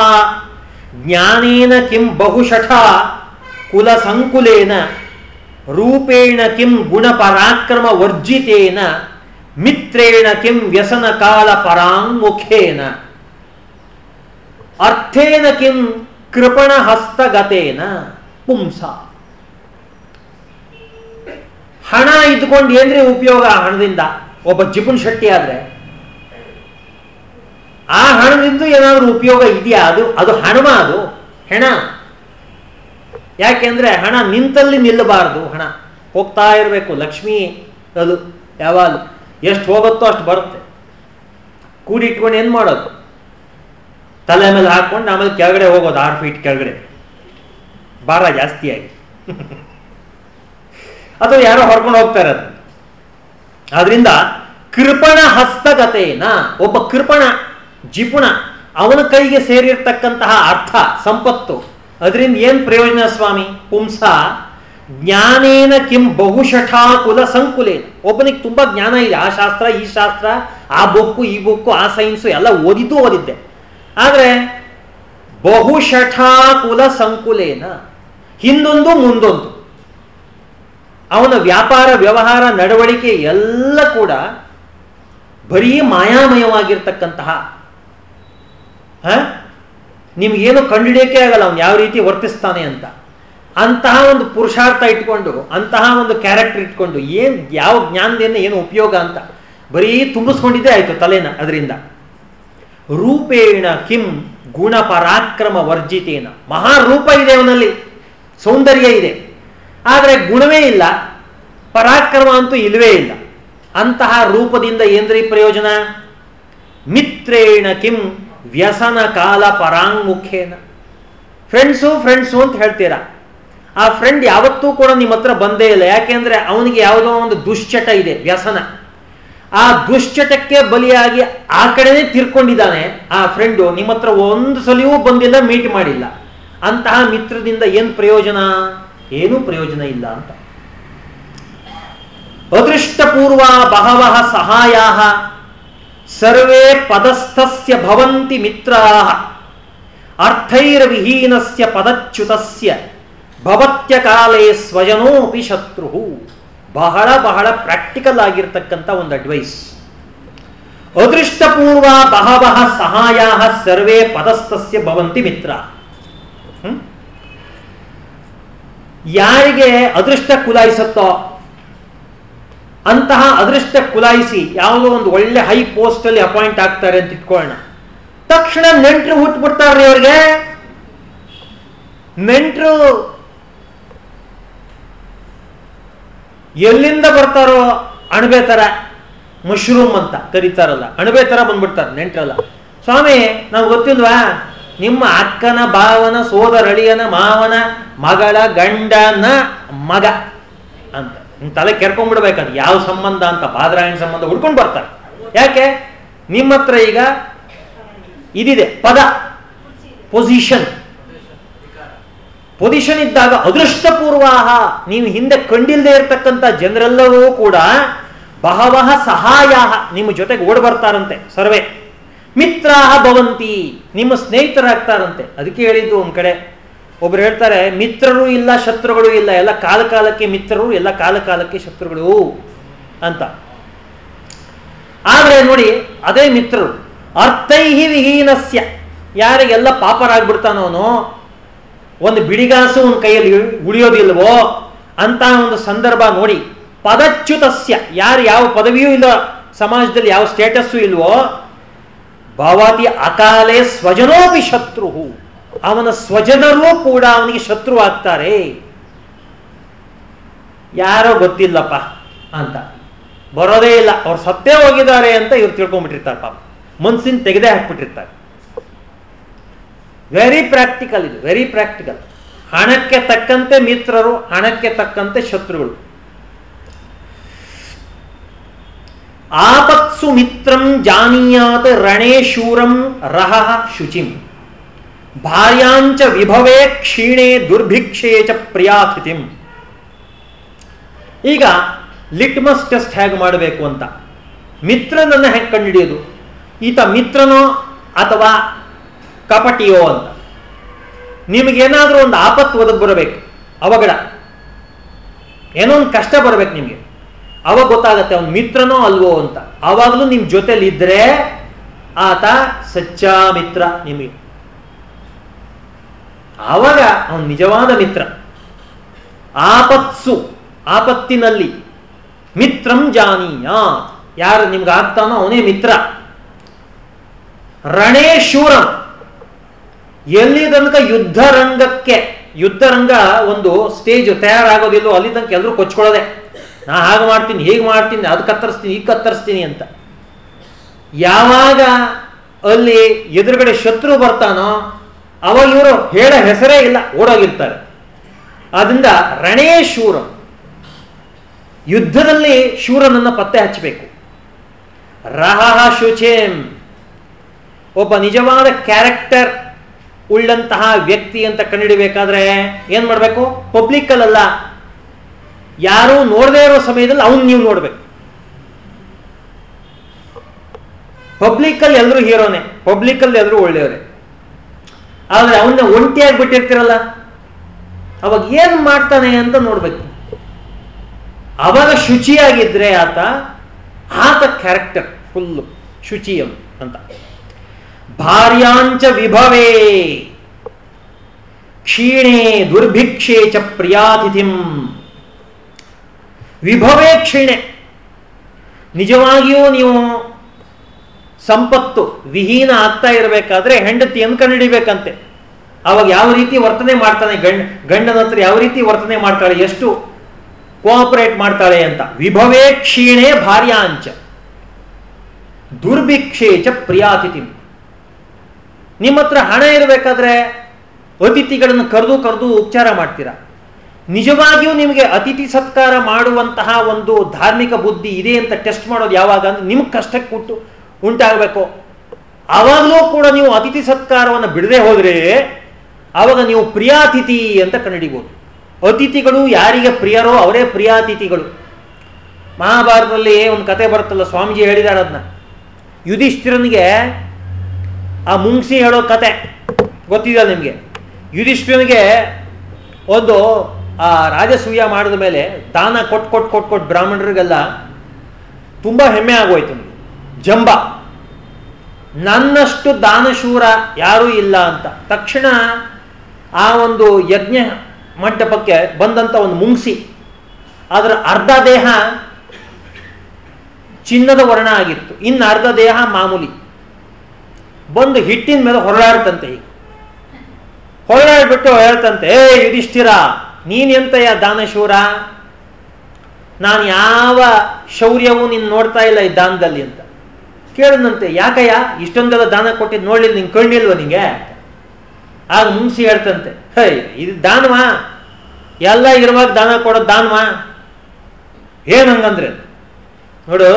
ಜ್ಞಾನೇನ ಕಿಂ ಬಹುಶಠ, ಕುಲ ಸಂಕುಲೇನ. ರೂಪೇಣ ಕಿಂ ಗುಣಪರಾಕ್ರಮ ವರ್ಜಿತೇನ, ಮಿತ್ರೇಣ ಕಿಂ ವ್ಯಸನ ಕಾಲ ಪರಾಂಗುಖೇನ ಅರ್ಥೇನ ಕಿಂ ಕೃಪಣ ಹಸ್ತಗತೇನ, ಪುಂಸ. ಹಣ ಇದ್ಕೊಂಡು ಏನ್ರಿ ಉಪಯೋಗ ಹಣದಿಂದ? ಒಬ್ಬ ಜಿಪುನ್ ಶೆಟ್ಟಿ ಆದ್ರೆ. ಆ ಹಣದಿಂದ ಏನಾದರೂ ಉಪಯೋಗ ಇದೆಯಾ ಅದು? ಅದು ಹಣಮ ಅದು? ಹೆಣ? ಯಾಕೆಂದ್ರೆ ಹಣ ನಿಂತಲ್ಲಿ ನಿಲ್ಲಬಾರದು, ಹಣ ಹೋಗ್ತಾ ಇರಬೇಕು. ಲಕ್ಷ್ಮಿ, ಅದು ಯಾವಾಗ ಎಷ್ಟು ಹೋಗುತ್ತೋ ಅಷ್ಟು ಬರುತ್ತೆ. ಕೂಡಿಟ್ಕೊಂಡು ಏನು ಮಾಡೋದು? ತಲೆ ಮೇಲೆ ಹಾಕ್ಕೊಂಡು ಆಮೇಲೆ ಕೆಳಗಡೆ ಹೋಗೋದು, ಆರು ಫೀಟ್ ಕೆಳಗಡೆ. ಭಾರ ಜಾಸ್ತಿಯಾಗಿ *laughs* ಅಥವಾ ಯಾರೋ ಹೊರ್ಕೊಂಡು ಹೋಗ್ತಾರೆ ಅದು ಆದ್ರಿಂದ ಕೃಪಣ ಹಸ್ತಗತೇನ ಒಬ್ಬ ಕೃಪಣ, ಜಿಪುಣ, ಅವನ ಕೈಗೆ ಸೇರಿರ್ತಕ್ಕಂತಹ ಅರ್ಥ, ಸಂಪತ್ತು ಅದರಿಂದ ಏನ್ ಪ್ರಯೋಜನ ಸ್ವಾಮಿ? ಪುಂಸ, ಜ್ಞಾನೇನ ಕಿಂ ಬಹುಶಠಾ ಕುಲ ಸಂಕುಲೇನ. ಒಬ್ಬನಿಗೆ ತುಂಬಾ ಜ್ಞಾನ ಇದೆ. ಆ ಶಾಸ್ತ್ರ, ಈ ಶಾಸ್ತ್ರ, ಆ ಬುಕ್ಕು, ಈ ಬುಕ್ಕು, ಆ ಸೈನ್ಸು ಎಲ್ಲ ಓದಿದ್ದು ಓದಿದ್ದೆ. ಆದರೆ ಬಹುಶಠಾ ಕುಲ ಸಂಕುಲೇನ. ಹಿಂದೊಂದು, ಮುಂದೊಂದು. ಅವನ ವ್ಯಾಪಾರ, ವ್ಯವಹಾರ, ನಡವಳಿಕೆ ಎಲ್ಲ ಕೂಡ ಬರೀ ಮಾಯಾಮಯವಾಗಿರ್ತಕ್ಕಂತಹ ನಿಮ್ಗೇನು ಕಂಡುಹಿಡಿಯೋಕೆ ಆಗಲ್ಲ, ಅವನು ಯಾವ ರೀತಿ ವರ್ತಿಸ್ತಾನೆ ಅಂತ. ಅಂತಹ ಒಂದು ಪುರುಷಾರ್ಥ ಇಟ್ಕೊಂಡು, ಅಂತಹ ಒಂದು ಕ್ಯಾರೆಕ್ಟರ್ ಇಟ್ಕೊಂಡು, ಏನು, ಯಾವ ಜ್ಞಾನದಿಂದ ಏನು ಉಪಯೋಗ ಅಂತ ಬರೀ ತುಂಬಿಸ್ಕೊಂಡಿದ್ದೇ ಆಯಿತು ತಲೆನ ಅದರಿಂದ. ರೂಪೇಣ ಕಿಂ ಗುಣ ಪರಾಕ್ರಮ ವರ್ಜಿತೇನ ಮಹಾರೂಪ ಇದೆ ಅವನಲ್ಲಿ, ಸೌಂದರ್ಯ ಇದೆ. ಆದರೆ ಗುಣವೇ ಇಲ್ಲ, ಪರಾಕ್ರಮ ಅಂತೂ ಇಲ್ಲವೇ ಇಲ್ಲ. ಅಂತಹ ರೂಪದಿಂದ ಏನ್ರಿ ಪ್ರಯೋಜನ? ಮಿತ್ರೇಣ ಕಿಂ ವ್ಯಸನ ಕಾಲ ಪರಾಂಗುಖೇನ. ಫ್ರೆಂಡ್ಸು ಫ್ರೆಂಡ್ಸು ಅಂತ ಹೇಳ್ತೀರಾ? ಆ ಫ್ರೆಂಡ್ ಯಾವತ್ತೂ ಕೂಡ ನಿಮ್ಮ ಹತ್ರ ಬಂದೇ ಇಲ್ಲ. ಯಾಕೆಂದ್ರೆ ಅವನಿಗೆ ಯಾವುದೋ ಒಂದು ದುಶ್ಚಟ ಇದೆ, ವ್ಯಸನ. ಆ ದುಶ್ಚಟಕ್ಕೆ ಬಲಿಯಾಗಿ ಆ ಕಡೆನೇ ತಿರ್ಕೊಂಡಿದ್ದಾನೆ ಆ ಫ್ರೆಂಡು ನಿಮ್ಮ ಹತ್ರ ಒಂದು ಸಲಿಯೂ ಬಂದಿಲ್ಲ ಮೀಟ್ ಮಾಡಿಲ್ಲ. ಅಂತಹ ಮಿತ್ರದಿಂದ ಏನು ಪ್ರಯೋಜನ? ಏನೂ ಪ್ರಯೋಜನ ಇಲ್ಲ ಅಂತ. ಅದೃಷ್ಟಪೂರ್ವ ಬಹವಹ ಸಹಾಯ ಸರ್ವೇ ಪದಸ್ಥಸ್ಯ ಭವಂತಿ ಮಿತ್ರಾ ಅರ್ಥೈರ್ವಿಹೀನಸ್ಯ ಪದಚ್ಯುತಸ್ಯ. ಭವತ್ಯ ಕಾಲೇ ಸ್ವಯನೋಪಿ ಶತ್ರು ಬಹಳ ಬಹಳ ಪ್ರಾಕ್ಟಿಕಲ್ ಆಗಿರ್ತಕ್ಕಂಥ ಒಂದು ಅಡ್ವೈಸ್ ಅದೃಷ್ಟಪೂರ್ವ ಬಹವಹ ಸಹಾಯ ಸರ್ವೇ ಪದಸ್ಥಸ್ಯ ಭವಂತಿ ಮಿತ್ರ. ಯಾರಿಗೆ ಅದೃಷ್ಟ ಕುಲಾಯಿಸುತ್ತೋ ಅಂತಹ ಅದೃಷ್ಟ ಕುಲಾಯಿಸಿ ಯಾವುದೋ ಒಂದು ಒಳ್ಳೆ ಹೈ ಪೋಸ್ಟ್ ಅಲ್ಲಿ ಅಪಾಯಿಂಟ್ ಆಗ್ತಾರೆ ಅಂತ ಇಟ್ಕೊಳ್ಳೋಣ ತಕ್ಷಣ ನೆಂಟರು ಹುಟ್ಟುಬಿಡ್ತಾರ್ರಿ ಅವ್ರಿಗೆ. ನೆಂಟರು ಎಲ್ಲಿಂದ ಬರ್ತಾರೋ ಅಣಬೆ ತರ ಮಶ್ರೂಮ್ ಅಂತ ಕರೀತಾರಲ್ಲ, ಅಣಬೆ ತರ ಬಂದ್ಬಿಡ್ತಾರೆ ನೆಂಟ್ರಲ್ಲ. ಸ್ವಾಮಿ, ನಾವು ಗೊತ್ತಿಲ್ವಾ? ನಿಮ್ಮ ಅಕ್ಕನ, ಭಾವನ, ಸೋದರಳಿಯನ, ಮಾವನ, ಮಗಳ, ಗಂಡನ ಮಗ. ತಲೆ ಕೆರ್ಕೊಂಡ್ಬಿಡ್ಬೇಕದು ಯಾವ ಸಂಬಂಧ ಅಂತ ಬಾದ್ರಾಯಣ ಸಂಬಂಧ ಹುಡ್ಕೊಂಡು ಬರ್ತಾರೆ. ಯಾಕೆ? ನಿಮ್ಮ ಹತ್ರ ಈಗ ಇದಿದೆ, ಪದ. ಪೊಸಿಷನ್ ಪೊಸಿಷನ್ ಇದ್ದಾಗ ಅದೃಷ್ಟಪೂರ್ವಾಹ. ನೀವು ಹಿಂದೆ ಕಂಡಿಲ್ಲದೆ ಇರತಕ್ಕಂಥ ಜನರೆಲ್ಲರೂ ಕೂಡ ಬಹವಹ ಸಹಾಯ ನಿಮ್ಮ ಜೊತೆಗೆ ಓಡ್ ಬರ್ತಾರಂತೆ ಸರ್ವೇ. ಮಿತ್ರಾಹ ಭವಂತಿ. ನಿಮ್ಮ ಸ್ನೇಹಿತರಾಗ್ತಾರಂತೆ. ಅದಕ್ಕೆ ಹೇಳಿದ್ದು ಒಂದ್ ಕಡೆ ಒಬ್ರು ಹೇಳ್ತಾರೆ, ಮಿತ್ರರು ಇಲ್ಲ, ಶತ್ರುಗಳು ಇಲ್ಲ, ಎಲ್ಲ ಕಾಲಕಾಲಕ್ಕೆ ಮಿತ್ರರು, ಎಲ್ಲ ಕಾಲಕಾಲಕ್ಕೆ ಶತ್ರುಗಳು ಅಂತ. ಆದರೆ ನೋಡಿ, ಅದೇ ಮಿತ್ರರು, ಅರ್ಥೈಹಿ ವಿಹೀನಸ್ಯ. ಯಾರಿಗೆಲ್ಲ ಪಾಪರಾಗ್ಬಿಡ್ತಾನೋನು ಒಂದು ಬಿಡಿಗಾಸು ಒಂದು ಕೈಯಲ್ಲಿ ಉಳಿಯೋದಿಲ್ವೋ ಅಂತ ಒಂದು ಸಂದರ್ಭ ನೋಡಿ. ಪದಚ್ಯುತಸ್ಯ. ಯಾರು ಯಾವ ಪದವಿಯೂ ಇಲ್ಲ, ಸಮಾಜದಲ್ಲಿ ಯಾವ ಸ್ಟೇಟಸ್ಸು ಇಲ್ವೋ, ಭಾವಾತಿ ಅಕಾಲೇ ಸ್ವಜನೋಪಿ ಶತ್ರು ಅವನ ಸ್ವಜನರೂ ಕೂಡ ಅವನಿಗೆ ಶತ್ರು ಆಗ್ತಾರೆ ಯಾರೋ ಗೊತ್ತಿಲ್ಲಪ್ಪ ಅಂತ. ಬರೋದೇ ಇಲ್ಲ. ಅವ್ರು ಸತ್ತೇ ಹೋಗಿದ್ದಾರೆ ಅಂತ ಇವ್ರು ತಿಳ್ಕೊಂಡ್ಬಿಟ್ಟಿರ್ತಾರೆ ಪಾಪ. ಮನ್ಸಿನ ತೆಗೆದೇ ಹಾಕ್ಬಿಟ್ಟಿರ್ತಾರೆ. ವೆರಿ ಪ್ರಾಕ್ಟಿಕಲ್ ಇದು. ವೆರಿ ಪ್ರಾಕ್ಟಿಕಲ್ ಹಣಕ್ಕೆ ತಕ್ಕಂತೆ ಮಿತ್ರರು, ಹಣಕ್ಕೆ ತಕ್ಕಂತೆ ಶತ್ರುಗಳು. ಆಪತ್ಸು ಮಿತ್ರಂ ಜಾನೀಯಾತ್ ರಣೇ ಶೂರಂ ರಹ ಶುಚಿಂ. ಭಾರ್ಯಾಂಚ ವಿಭವೇ ಕ್ಷೀಣೆ ದುರ್ಭಿಕ್ಷೆ ಚ ಪ್ರಿಯಾಥಿತಿಂ ಈಗ ಲಿಟ್ಮಸ್ ಟೆಸ್ಟ್ ಹೇಗೆ ಮಾಡಬೇಕು ಅಂತ. ಮಿತ್ರನನ್ನು ಹೇಗೆ ಕಂಡುಹಿಡಿಯೋದು? ಈತ ಮಿತ್ರನೋ ಅಥವಾ ಕಪಟಿಯೋ ಅಂತ. ನಿಮಗೇನಾದರೂ ಒಂದು ಆಪತ್ತು ಒದಗಿ ಬರಬೇಕು, ಅವಘಡ. ಏನೋ ಒಂದು ಕಷ್ಟ ಬರಬೇಕು ನಿಮಗೆ. ಅವಾಗ ಗೊತ್ತಾಗತ್ತೆ ಅವನು ಮಿತ್ರನೋ ಅಲ್ವೋ ಅಂತ. ಆವಾಗಲೂ ನಿಮ್ಮ ಜೊತೆಲಿ ಇದ್ರೆ ಆತ ಸಚ್ಚಾ ಮಿತ್ರ ನಿಮಗೆ. ಆವಾಗ ಅವನು ನಿಜವಾದ ಮಿತ್ರ. ಆಪತ್ಸು, ಆಪತ್ತಿನಲ್ಲಿ. ಮಿತ್ರಂ ಜಾನೀಯ. ಯಾರು ನಿಮ್ಗೆ ಆಗ್ತಾನೋ ಅವನೇ ಮಿತ್ರ. ರಣೇ ಶೂರಂ. ಎಲ್ಲಿ ತನಕ ಯುದ್ಧ ರಂಗಕ್ಕೆ ಒಂದು ಸ್ಟೇಜ್ ತಯಾರಾಗೋದಿಲ್ಲೋ ಅಲ್ಲಿ ತನಕ ಎಲ್ಲರೂ ಕೊಚ್ಕೊಳ್ಳೋದೆ. ನಾ ಹಾಗೆ ಮಾಡ್ತೀನಿ, ಹೀಗೆ ಮಾಡ್ತೀನಿ, ಅದು ಕತ್ತರಿಸ್ತೀನಿ ಈಗ ಕತ್ತರಿಸ್ತೀನಿ ಅಂತ. ಯಾವಾಗ ಅಲ್ಲಿ ಎದುರುಗಡೆ ಶತ್ರು ಬರ್ತಾನೋ ಅವಾಗ ಇವರು ಹೇಳ ಹೆಸರೇ ಇಲ್ಲ, ಓಡೋಗಿರ್ತಾರೆ. ಆದ್ರಿಂದ ರಣೇ ಶೂರ. ಯುದ್ಧದಲ್ಲಿ ಶೂರನನ್ನು ಪತ್ತೆ ಹಚ್ಚಬೇಕು. ರಹ ಶುಚೇಂ. ಒಬ್ಬ ನಿಜವಾದ ಕ್ಯಾರೆಕ್ಟರ್ ಉಳ್ಳಂತಹ ವ್ಯಕ್ತಿ ಅಂತ ಕಂಡುಹಿಡಬೇಕಾದ್ರೆ ಏನು ಮಾಡಬೇಕು? ಪಬ್ಲಿಕ್ಕಲ್ಲ ಯಾರು ನೋಡದೇ ಇರೋ ಸಮಯದಲ್ಲಿ ಅವನು ನೀವು ನೋಡಬೇಕು. ಪಬ್ಲಿಕ್ಕಲ್ಲಿ ಎಲ್ಲರೂ ಹೀರೋನೆ. ಪಬ್ಲಿಕ್ಕಲ್ಲಿ ಎಲ್ಲರೂ ಒಳ್ಳೆಯವರೇ. ಆದ್ರೆ ಅವನ್ನ ಒಂಟಿಯಾಗಿ ಬಿಟ್ಟಿರ್ತಿರಲ್ಲ ಅವಾಗ ಏನ್ ಮಾಡ್ತಾನೆ ಅಂತ ನೋಡ್ಬೇಕು. ಅವಾಗ ಶುಚಿಯಾಗಿದ್ರೆ ಆತ ಆತ ಕ್ಯಾರೆಕ್ಟರ್ ಫುಲ್ಲು ಶುಚಿಯಂ ಅಂತ. ಭಾರ್ಯಾಂಚ ವಿಭವೇ, ಕ್ಷೀಣೆ ದುರ್ಭಿಕ್ಷೆ ಚ ಪ್ರಿಯಾತಿಥಿಂ. ವಿಭವೇ ಕ್ಷೀಣೆ. ನಿಜವಾಗಿಯೂ ನೀವು ಸಂಪತ್ತು ವಿಹೀನ ಆಗ್ತಾ ಇರಬೇಕಾದ್ರೆ ಹೆಂಡತಿಯನ್ನು ಕಂಡುಹಿಡಿಬೇಕಂತೆ? ಅವಾಗ ಯಾವ ರೀತಿ ವರ್ತನೆ ಮಾಡ್ತಾನೆ ಗಂಡ, ಗಂಡನ ಹತ್ರ ಯಾವ ರೀತಿ ವರ್ತನೆ ಮಾಡ್ತಾಳೆ, ಎಷ್ಟು ಕೋಆಪರೇಟ್ ಮಾಡ್ತಾಳೆ ಅಂತ? ವಿಭವೇ ಕ್ಷೀಣೆ ಭಾರ್ಯಾಂಚ, ದುರ್ಭಿಕ್ಷೆ ಚ ಪ್ರಿಯಾತಿಥಿ. ನಿಮ್ಮ ಹತ್ರ ಹಣ ಇರಬೇಕಾದ್ರೆ ಅತಿಥಿಗಳನ್ನು ಕರೆದು ಕರೆದು ಉಪಚಾರ ಮಾಡ್ತೀರಾ? ನಿಜವಾಗಿಯೂ ನಿಮಗೆ ಅತಿಥಿ ಸತ್ಕಾರ ಮಾಡುವಂತಹ ಒಂದು ಧಾರ್ಮಿಕ ಬುದ್ಧಿ ಇದೆ ಅಂತ ಟೆಸ್ಟ್ ಮಾಡೋದು ಯಾವಾಗ? ಅಂದ್ರೆ ನಿಮ್ಗೆ ಕಷ್ಟಕ್ಕೆ ಕೊಟ್ಟು ಉಂಟಾಗಬೇಕು. ಆವಾಗಲೂ ಕೂಡ ನೀವು ಅತಿಥಿ ಸತ್ಕಾರವನ್ನು ಬಿಡದೆ ಹೋದರೆ ಆವಾಗ ನೀವು ಪ್ರಿಯಾತಿಥಿ ಅಂತ ಕಂಡಿಡಿಬೋದು ಅತಿಥಿಗಳು ಯಾರಿಗೆ ಪ್ರಿಯರೋ ಅವರೇ ಪ್ರಿಯಾತಿಥಿಗಳು. ಮಹಾಭಾರತದಲ್ಲಿ ಒಂದು ಕತೆ ಬರುತ್ತಲ್ಲ, ಸ್ವಾಮೀಜಿ ಹೇಳಿದಾರೆ ಅದನ್ನ ಯುಧಿಷ್ಠಿರನಿಗೆ ಆ ಮುಂಗ್ಸಿ ಹೇಳೋ ಕತೆ ಗೊತ್ತಿದೆ ನಿಮಗೆ? ಯುಧಿಷ್ಠಿರನಿಗೆ ಒಂದು, ಆ ರಾಜಸೂಯ ಮಾಡಿದ ಮೇಲೆ ದಾನ ಕೊಟ್ಟು ಕೊಟ್ಟು ಕೊಟ್ಟು ಕೊಟ್ಟು ಬ್ರಾಹ್ಮಣರಿಗೆಲ್ಲ ತುಂಬ ಹೆಮ್ಮೆ ಆಗೋಯ್ತು ಜಂಬ. ನನ್ನಷ್ಟು ದಾನಶೂರ ಯಾರೂ ಇಲ್ಲ ಅಂತ. ತಕ್ಷಣ ಆ ಒಂದು ಯಜ್ಞ ಮಂಟಪಕ್ಕೆ ಬಂದಂತ ಒಂದು ಮುಂಗ್ಸಿ ಅದರ ಅರ್ಧ ದೇಹ ಚಿನ್ನದ ವರ್ಣ ಆಗಿತ್ತು. ಇನ್ನು ಅರ್ಧ ದೇಹ ಮಾಮೂಲಿ. ಬಂದು ಹಿಟ್ಟಿನ ಮೇಲೆ ಹೊರಳಾಡ್ತಂತೆ ಈಗ ಹೊರಳಾಡ್ಬಿಟ್ಟು ಹೇಳ್ತಂತೆ, ಏ ನೀನ್ ಎಂತಯ್ಯ ದಾನಶೂರ? ನಾನು ಯಾವ ಶೌರ್ಯವೂ ನೀನು ನೋಡ್ತಾ ಇಲ್ಲ ಈ ದಾನದಲ್ಲಿ ಅಂತ. ಕೇಳಿದಂತೆ ಯಾಕಯ್ಯ, ಇಷ್ಟೊಂದೆಲ್ಲ ದಾನ ಕೊಟ್ಟಿದ್ದು ನೋಡ್ಲಿಲ್ಲ ನಿಂಗೆ ಕಣ್ಣಿಲ್ವ ನಿಂಗೆ? ಆಗ ಮುಂಸಿ ಹೇಳ್ತಂತೆ, ಹೇ, ಇದು ದಾನವಾ? ಎಲ್ಲ ಇರುವಾಗ ದಾನ ಕೊಡೋದು ದಾನವಾ? ಏನು ಹಂಗಂದ್ರೆ? ನೋಡು,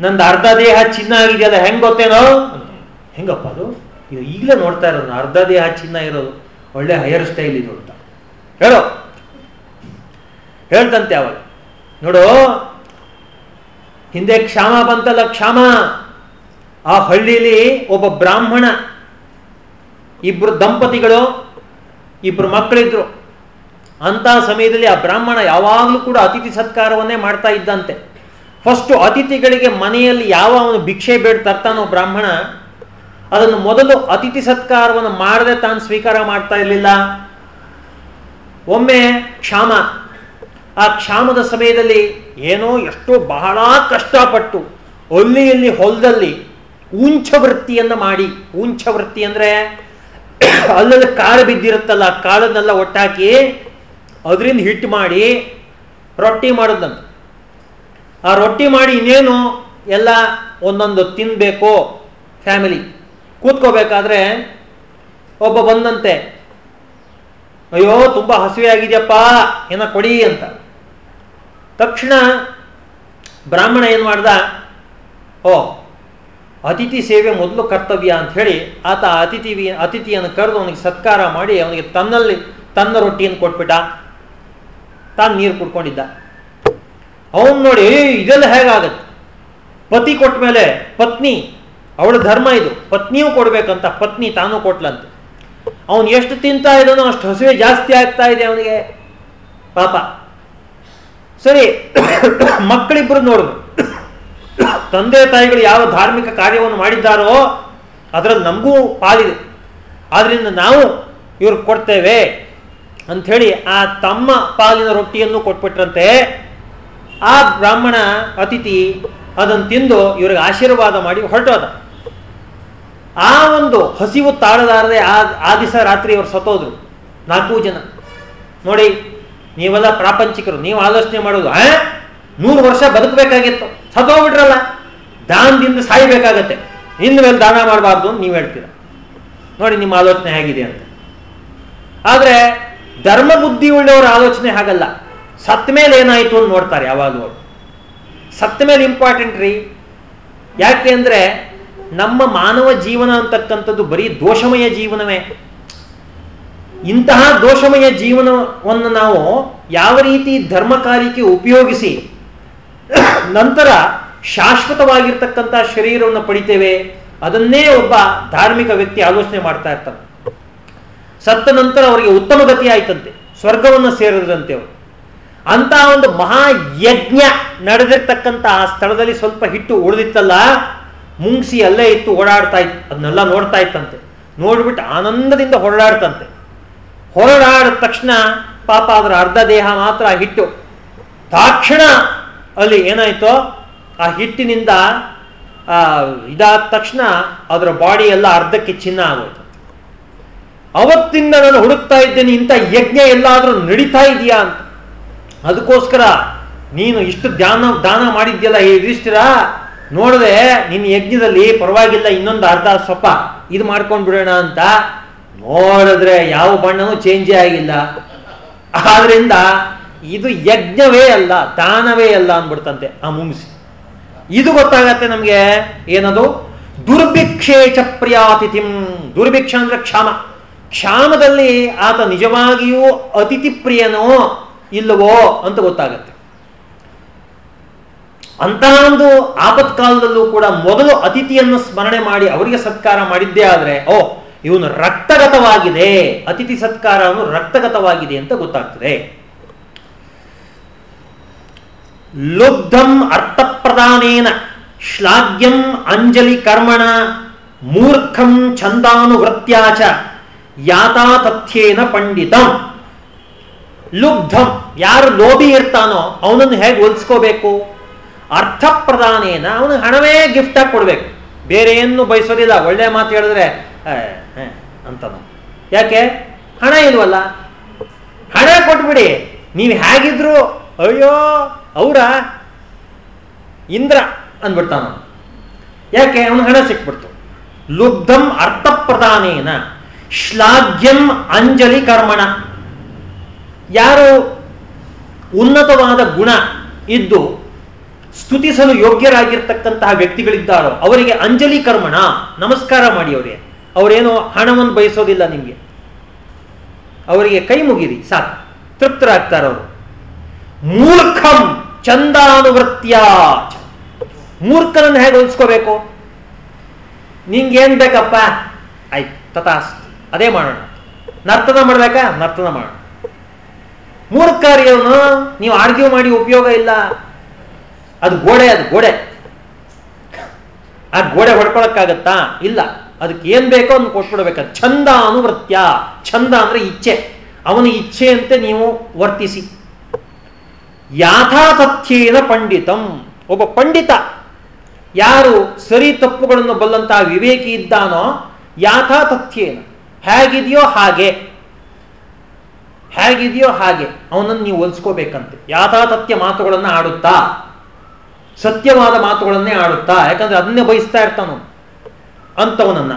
ನಂದು ಅರ್ಧ ದೇಹ ಚಿನ್ನ ಆಗಿದೆಯಲ್ಲ, ಹೆಂಗೆ ಗೊತ್ತೇನೋ? ಹೆಂಗಪ್ಪ ಅದು? ಇದು ಈಗಲೇ ನೋಡ್ತಾ ಇರೋದು ಅರ್ಧ ದೇಹ ಚಿನ್ನ ಇರೋದು, ಒಳ್ಳೆ ಹೈಯರ್ ಸ್ಟೈಲ್ ಇದು ಅಂತ. ಹೇಳೋ. ಹೇಳ್ತಂತೆ ಅವಾಗ ನೋಡು ಹಿಂದೆ ಕ್ಷಾಮ ಬಂತಲ್ಲ ಕ್ಷಾಮ. ಆ ಹಳ್ಳಿಲಿ ಒಬ್ಬ ಬ್ರಾಹ್ಮಣ, ಇಬ್ರು ದಂಪತಿಗಳು, ಇಬ್ರು ಮಕ್ಕಳಿದ್ರು. ಅಂತ ಸಮಯದಲ್ಲಿ ಆ ಬ್ರಾಹ್ಮಣ ಯಾವಾಗಲೂ ಕೂಡ ಅತಿಥಿ ಸತ್ಕಾರವನ್ನೇ ಮಾಡ್ತಾ ಇದ್ದಂತೆ. ಫಸ್ಟು ಅತಿಥಿಗಳಿಗೆ ಮನೆಯಲ್ಲಿ ಯಾವ ಅವನು ಭಿಕ್ಷೆ ಬೇಡ ತರ್ತಾನೋ ಬ್ರಾಹ್ಮಣ, ಅದನ್ನು ಮೊದಲು ಅತಿಥಿ ಸತ್ಕಾರವನ್ನು ಮಾಡದೆ ತಾನು ಸ್ವೀಕಾರ ಮಾಡ್ತಾ ಇರಲಿಲ್ಲ. ಒಮ್ಮೆ ಕ್ಷಾಮ ಆ ಕ್ಷಾಮದ ಸಮಯದಲ್ಲಿ ಏನೋ ಎಷ್ಟೋ ಬಹಳ ಕಷ್ಟಪಟ್ಟು ಒಲ್ಲಿಯಲ್ಲಿ ಹೊಲದಲ್ಲಿ ಉಂಚ ವೃತ್ತಿಯನ್ನು ಮಾಡಿ ಉಂಚ ವೃತ್ತಿ ಅಂದರೆ ಅಲ್ಲಲ್ಲಿ ಕಾಳು ಬಿದ್ದಿರುತ್ತಲ್ಲ ಕಾಳನ್ನೆಲ್ಲ ಒಟ್ಟಾಕಿ ಅದರಿಂದ ಹಿಟ್ಟು ಮಾಡಿ ರೊಟ್ಟಿ ಮಾಡೋದಂತ. ಆ ರೊಟ್ಟಿ ಮಾಡಿ ಇನ್ನೇನು ಎಲ್ಲ ಒಂದೊಂದು ತಿನ್ನಬೇಕು ಫ್ಯಾಮಿಲಿ ಕೂತ್ಕೋಬೇಕಾದ್ರೆ ಒಬ್ಬ ಬಂದಂತೆ, ಅಯ್ಯೋ, ತುಂಬ ಹಸಿವೆ ಆಗಿದೆಯಪ್ಪ ಏನ ಕೊಡಿ ಅಂತ. ತಕ್ಷಣ ಬ್ರಾಹ್ಮಣ ಏನು ಮಾಡ್ದ? ಓ, ಅತಿಥಿ ಸೇವೆ ಮೊದಲು ಕರ್ತವ್ಯ ಅಂತ ಹೇಳಿ ಆತ ಅತಿಥಿ ಅತಿಥಿಯನ್ನು ಕರೆದು ಅವನಿಗೆ ಸತ್ಕಾರ ಮಾಡಿ ಅವನಿಗೆ ತನ್ನಲ್ಲಿ ತನ್ನ ರೊಟ್ಟಿಯನ್ನು ಕೊಟ್ಬಿಟ್ಟ. ತಾನು ನೀರು ಕುಡ್ಕೊಂಡಿದ್ದ. ಅವನು ನೋಡಿ ಇದೆಲ್ಲ ಹೇಗಾಗತ್ತೆ? ಪತಿ ಕೊಟ್ಟ ಮೇಲೆ ಪತ್ನಿ, ಅವಳ ಧರ್ಮ ಇದು, ಪತ್ನಿಯೂ ಕೊಡ್ಬೇಕಂತ ಪತ್ನಿ ತಾನು ಕೊಟ್ಲಂತೆ. ಅವನು ಎಷ್ಟು ತಿಂತಾ ಇದ್ದಾನೋ ಅಷ್ಟು ಹಸುವೆ ಜಾಸ್ತಿ ಆಗ್ತಾ ಇದೆ ಅವನಿಗೆ. ಪಾಪ. ಸರಿ *coughs* ಮಕ್ಕಳಿಬ್ಬರು ನೋಡಿದ್ರು ತಂದೆ ತಾಯಿಗಳು ಯಾವ ಧಾರ್ಮಿಕ ಕಾರ್ಯವನ್ನು ಮಾಡಿದ್ದಾರೋ ಅದರಲ್ಲಿ ನಮಗೂ ಪಾಲಿದೆ. ಆದ್ರಿಂದ ನಾವು ಇವ್ರು ಕೊಡ್ತೇವೆ ಅಂಥೇಳಿ ಆ ತಮ್ಮ ಪಾಲಿನ ರೊಟ್ಟಿಯನ್ನು ಕೊಟ್ಬಿಟ್ರಂತೆ, ಆ ಬ್ರಾಹ್ಮಣ ಅತಿಥಿ ಅದನ್ನು ತಿಂದು ಇವ್ರಿಗೆ ಆಶೀರ್ವಾದ ಮಾಡಿ ಹೊರಟೋದ. ಆ ಒಂದು ಹಸಿವು ತಾಳದಾರದೆ ಆ ಆ ದಿವಸ ರಾತ್ರಿ ಇವರು ಸತ್ತೋದ್ರು. ನಾಲ್ಕು ಜನ. ನೋಡಿ ನೀವೆಲ್ಲ ಪ್ರಾಪಂಚಿಕರು, ನೀವು ಆಲೋಚನೆ ಮಾಡೋದು ಆ? ನೂರು ವರ್ಷ ಬದುಕಬೇಕಾಗಿತ್ತು. ಸತ್ತೋಗ್ಬಿಟ್ರಲ್ಲ? ದಾನದಿಂದ ಸಾಯ್ಬೇಕಾಗತ್ತೆ. ಮೇಲೆ ದಾನ ಮಾಡಬಾರ್ದು ಅಂತ ನೀವು ಹೇಳ್ತೀರ. ನೋಡಿ ನಿಮ್ಮ ಆಲೋಚನೆ ಹೇಗಿದೆ ಅಂತ. ಆದರೆ ಧರ್ಮ ಬುದ್ಧಿ ಉಳ್ಳವರ ಆಲೋಚನೆ ಹಾಗಲ್ಲ. ಸತ್ತ ಮೇಲೆ ಏನಾಯಿತು ಅಂತ ನೋಡ್ತಾರೆ ಯಾವಾಗಲೂ ಸತ್ತ ಮೇಲೆ ಇಂಪಾರ್ಟೆಂಟ್ ರೀ. ಯಾಕೆ ಅಂದರೆ ನಮ್ಮ ಮಾನವ ಜೀವನ ಅಂತಕ್ಕಂಥದ್ದು ಬರೀ ದೋಷಮಯ ಜೀವನವೇ. ಇಂತಹ ದೋಷಮಯ ಜೀವನವನ್ನು ನಾವು ಯಾವ ರೀತಿ ಧರ್ಮ ಉಪಯೋಗಿಸಿ ನಂತರ ಶಾಶ್ವತವಾಗಿರ್ತಕ್ಕಂಥ ಶರೀರವನ್ನು ಪಡಿತೇವೆ, ಅದನ್ನೇ ಒಬ್ಬ ಧಾರ್ಮಿಕ ವ್ಯಕ್ತಿ ಆಲೋಚನೆ ಮಾಡ್ತಾ ಇರ್ತಾನೆ. ಸತ್ತ ನಂತರ ಅವರಿಗೆ ಉತ್ತಮ ಗತಿ ಆಯ್ತಂತೆ, ಸ್ವರ್ಗವನ್ನು ಸೇರಿದ್ರಂತೆ ಅವರು. ಅಂತ ಒಂದು ಮಹಾಯಜ್ಞ ನಡೆದಿರ್ತಕ್ಕಂಥ ಆ ಸ್ಥಳದಲ್ಲಿ ಸ್ವಲ್ಪ ಹಿಟ್ಟು ಉಳಿದಿತ್ತಲ್ಲ, ಮುಂಗ್ಸಿ ಅಲ್ಲೇ ಇತ್ತು ಓಡಾಡ್ತಾ ಇತ್ತು, ಅದನ್ನೆಲ್ಲ ನೋಡ್ತಾ ಇತ್ತಂತೆ. ನೋಡ್ಬಿಟ್ಟು ಆನಂದದಿಂದ ಹೊರಡಾಡ್ತಂತೆ. ಹೊರಡಾಡಿದ ತಕ್ಷಣ ಪಾಪ ಅದರ ಅರ್ಧ ದೇಹ ಮಾತ್ರ ಹಿಟ್ಟು. ತಾಕ್ಷಣ ಅಲ್ಲಿ ಏನಾಯ್ತೋ ಆ ಹಿಟ್ಟಿನಿಂದ ಇದಾದ ತಕ್ಷಣ ಅದರ ಬಾಡಿ ಎಲ್ಲ ಅರ್ಧಕ್ಕೆ ಚಿನ್ನ ಆಗೋಯ್ತು. ಅವತ್ತಿಂದ ನಾನು ಹುಡುಕ್ತಾ ಇದ್ದೇನೆ, ಇಂಥ ಯಜ್ಞ ಎಲ್ಲಾದರೂ ನಡೀತಾ ಇದೆಯಾ ಅಂತ. ಅದಕ್ಕೋಸ್ಕರ ನೀನು ಇಷ್ಟು ಧ್ಯಾನ, ದಾನ ಮಾಡಿದ್ಯಲ್ಲ ಈ ಯುಧಿಷ್ಠಿರ? ನೋಡದೆ, ನಿನ್ನ ಯಜ್ಞದಲ್ಲಿ ಪರವಾಗಿಲ್ಲ, ಇನ್ನೊಂದು ಅರ್ಧ ಸ್ವಲ್ಪ ಇದು ಮಾಡ್ಕೊಂಡು ಬಿಡೋಣ ಅಂತ ನೋಡಿದ್ರೆ ಯಾವ ಬಣ್ಣನೂ ಚೇಂಜೇ ಆಗಿಲ್ಲ. ಆದ್ರಿಂದ ಇದು ಯಜ್ಞವೇ ಅಲ್ಲ ತಾನವೇ ಅಲ್ಲ ಅಂದ್ಬಿಡ್ತಂತೆ ಆ ಮುಂಗಿಸಿ ಇದು ಗೊತ್ತಾಗತ್ತೆ ನಮಗೆ ಏನದು? ದುರ್ಭಿಕ್ಷೇಚ ಪ್ರಿಯಾತಿಥಿಂ. ದುರ್ಭಿಕ್ಷ ಅಂದ್ರೆ ಕ್ಷಾಮ. ಕ್ಷಾಮದಲ್ಲಿ ಆತ ನಿಜವಾಗಿಯೂ ಅತಿಥಿ ಪ್ರಿಯನೋ ಇಲ್ಲವೋ ಅಂತ ಗೊತ್ತಾಗತ್ತೆ. ಅಂತಹ ಒಂದು ಆಪತ್ಕಾಲದಲ್ಲೂ ಕೂಡ ಮೊದಲು ಅತಿಥಿಯನ್ನು ಸ್ಮರಣೆ ಮಾಡಿ ಅವರಿಗೆ ಸತ್ಕಾರ ಮಾಡಿದ್ದೇ ಆದರೆ ಓ ಇವನು ರಕ್ತಗತವಾಗಿದೆ. ಅತಿಥಿ ಸತ್ಕಾರವನ್ನು ರಕ್ತಗತವಾಗಿದೆ ಅಂತ ಗೊತ್ತಾಗ್ತದೆ. ಲುಬ್ಧಂ ಅರ್ಥಪ್ರದಾನೇನ ಶ್ಲಾಘ್ಯಂ ಅಂಜಲಿ ಕರ್ಮಣ ಮೂರ್ಖಂ ಛಂದಾನುವೃತ್ಯಾಚ ಯಾತಾ ತಥ್ಯೇನ ಪಂಡಿತಂ. ಲುಬ್ಧಂ ಯಾರು ಲೋಭಿ ಇರ್ತಾನೋ ಅವನನ್ನು ಹೇಗೆ ಹೊಲಿಸ್ಕೋಬೇಕು? ಅರ್ಥ ಪ್ರದಾನೇನ ಅವನು ಹಣವೇ ಗಿಫ್ಟ್ ಆಗಿ ಕೊಡ್ಬೇಕು. ಬೇರೆ ಏನು ಬಯಸೋದಿಲ್ಲ. ಒಳ್ಳೆ ಮಾತು ಹೇಳಿದ್ರೆ ಅಂತ ಯಾಕೆ? ಹಣ ಇಲ್ವಲ್ಲ ಹಣ ಕೊಟ್ಬಿಡಿ. ನೀವು ಹೇಗಿದ್ರು, ಅಯ್ಯೋ, ಅವರ ಇಂದ್ರ ಅಂದ್ಬಿಡ್ತಾನ. ಯಾಕೆ? ಅವನು ಹಣ ಸಿಕ್ಬಿಡ್ತು. ಲುಬ್ಧಂ ಅರ್ಥ ಪ್ರಧಾನೇನ ಶ್ಲಾಘ್ಯಂ ಅಂಜಲಿ ಕರ್ಮಣ. ಯಾರು? ಉನ್ನತವಾದ ಗುಣ ಇದ್ದು ಸ್ತುತಿಸಲು ಯೋಗ್ಯರಾಗಿರ್ತಕ್ಕಂತಹ ವ್ಯಕ್ತಿಗಳಿದ್ದಾರೋ, ಅವರಿಗೆ ಅಂಜಲಿ ಕರ್ಮಣ. ನಮಸ್ಕಾರ ಮಾಡಿ ಅವರಿಗೆ. ಅವರೇನೋ ಹಣವನ್ನು ಬಯಸೋದಿಲ್ಲ ನಿಮಗೆ. ಅವರಿಗೆ ಕೈ ಮುಗಿರಿ, ಸಾಕು. ತೃಪ್ತರಾಗ್ತಾರೆ ಅವರು. ಮೂರ್ಖಂ ಚಂದಾನುವೃತ್ಯ ಮೂರ್ಖನನ್ನು ಹೇಗೆ ಹೊಲಿಸ್ಕೋಬೇಕು ನಿಂಗೇನ್ ಬೇಕಪ್ಪ? ಆಯ್ತು ತಥಾ ಅದೇ ಮಾಡೋಣ. ನರ್ತನ ಮಾಡ್ಬೇಕಾ? ನರ್ತನ ಮಾಡೋಣ. ಮೂರ್ಖರಿಯವನು ನೀವು ಆರ್ಗ್ಯೂ ಮಾಡಿ ಉಪಯೋಗ ಇಲ್ಲ? ಅದು ಗೋಡೆ ಅದು ಗೋಡೆ. ಆ ಗೋಡೆ ಹೊಡ್ಕೊಳಕ್ಕಾಗತ್ತಾ? ಇಲ್ಲ. ಅದಕ್ಕೆ ಏನ್ ಬೇಕೋ ಅದನ್ನು ಕೊಟ್ಬಿಡ್ಬೇಕು. ಚಂದ ಅನುವೃತ್ಯ. ಚಂದ ಅಂದ್ರೆ ಇಚ್ಛೆ. ಅವನ ಇಚ್ಛೆಯಂತೆ ನೀವು ವರ್ತಿಸಿ. ಯಾಥಾತಥ್ಯೇನ ಪಂಡಿತಂ. ಒಬ್ಬ ಪಂಡಿತ. ಯಾರು ಸರಿ ತಪ್ಪುಗಳನ್ನು ಬಲ್ಲಂತಹ ವಿವೇಕಿ ಇದ್ದಾನೋ ಯಾಥಾತಥ್ಯೇನ. ಹೇಗಿದೆಯೋ ಹಾಗೆ. ಹೇಗಿದೆಯೋ ಹಾಗೆ. ಅವನನ್ನು ನೀವು ಹೋಲಿಸ್ಕೋಬೇಕಂತೆ. ಯಾಥಾತಥ್ಯ ಮಾತುಗಳನ್ನು ಆಡುತ್ತಾ. ಸತ್ಯವಾದ ಮಾತುಗಳನ್ನೇ ಆಡುತ್ತಾ. ಯಾಕಂದ್ರೆ ಅದನ್ನೇ ಬಯಸ್ತಾ ಇರ್ತಾನು ಅಂತವನನ್ನ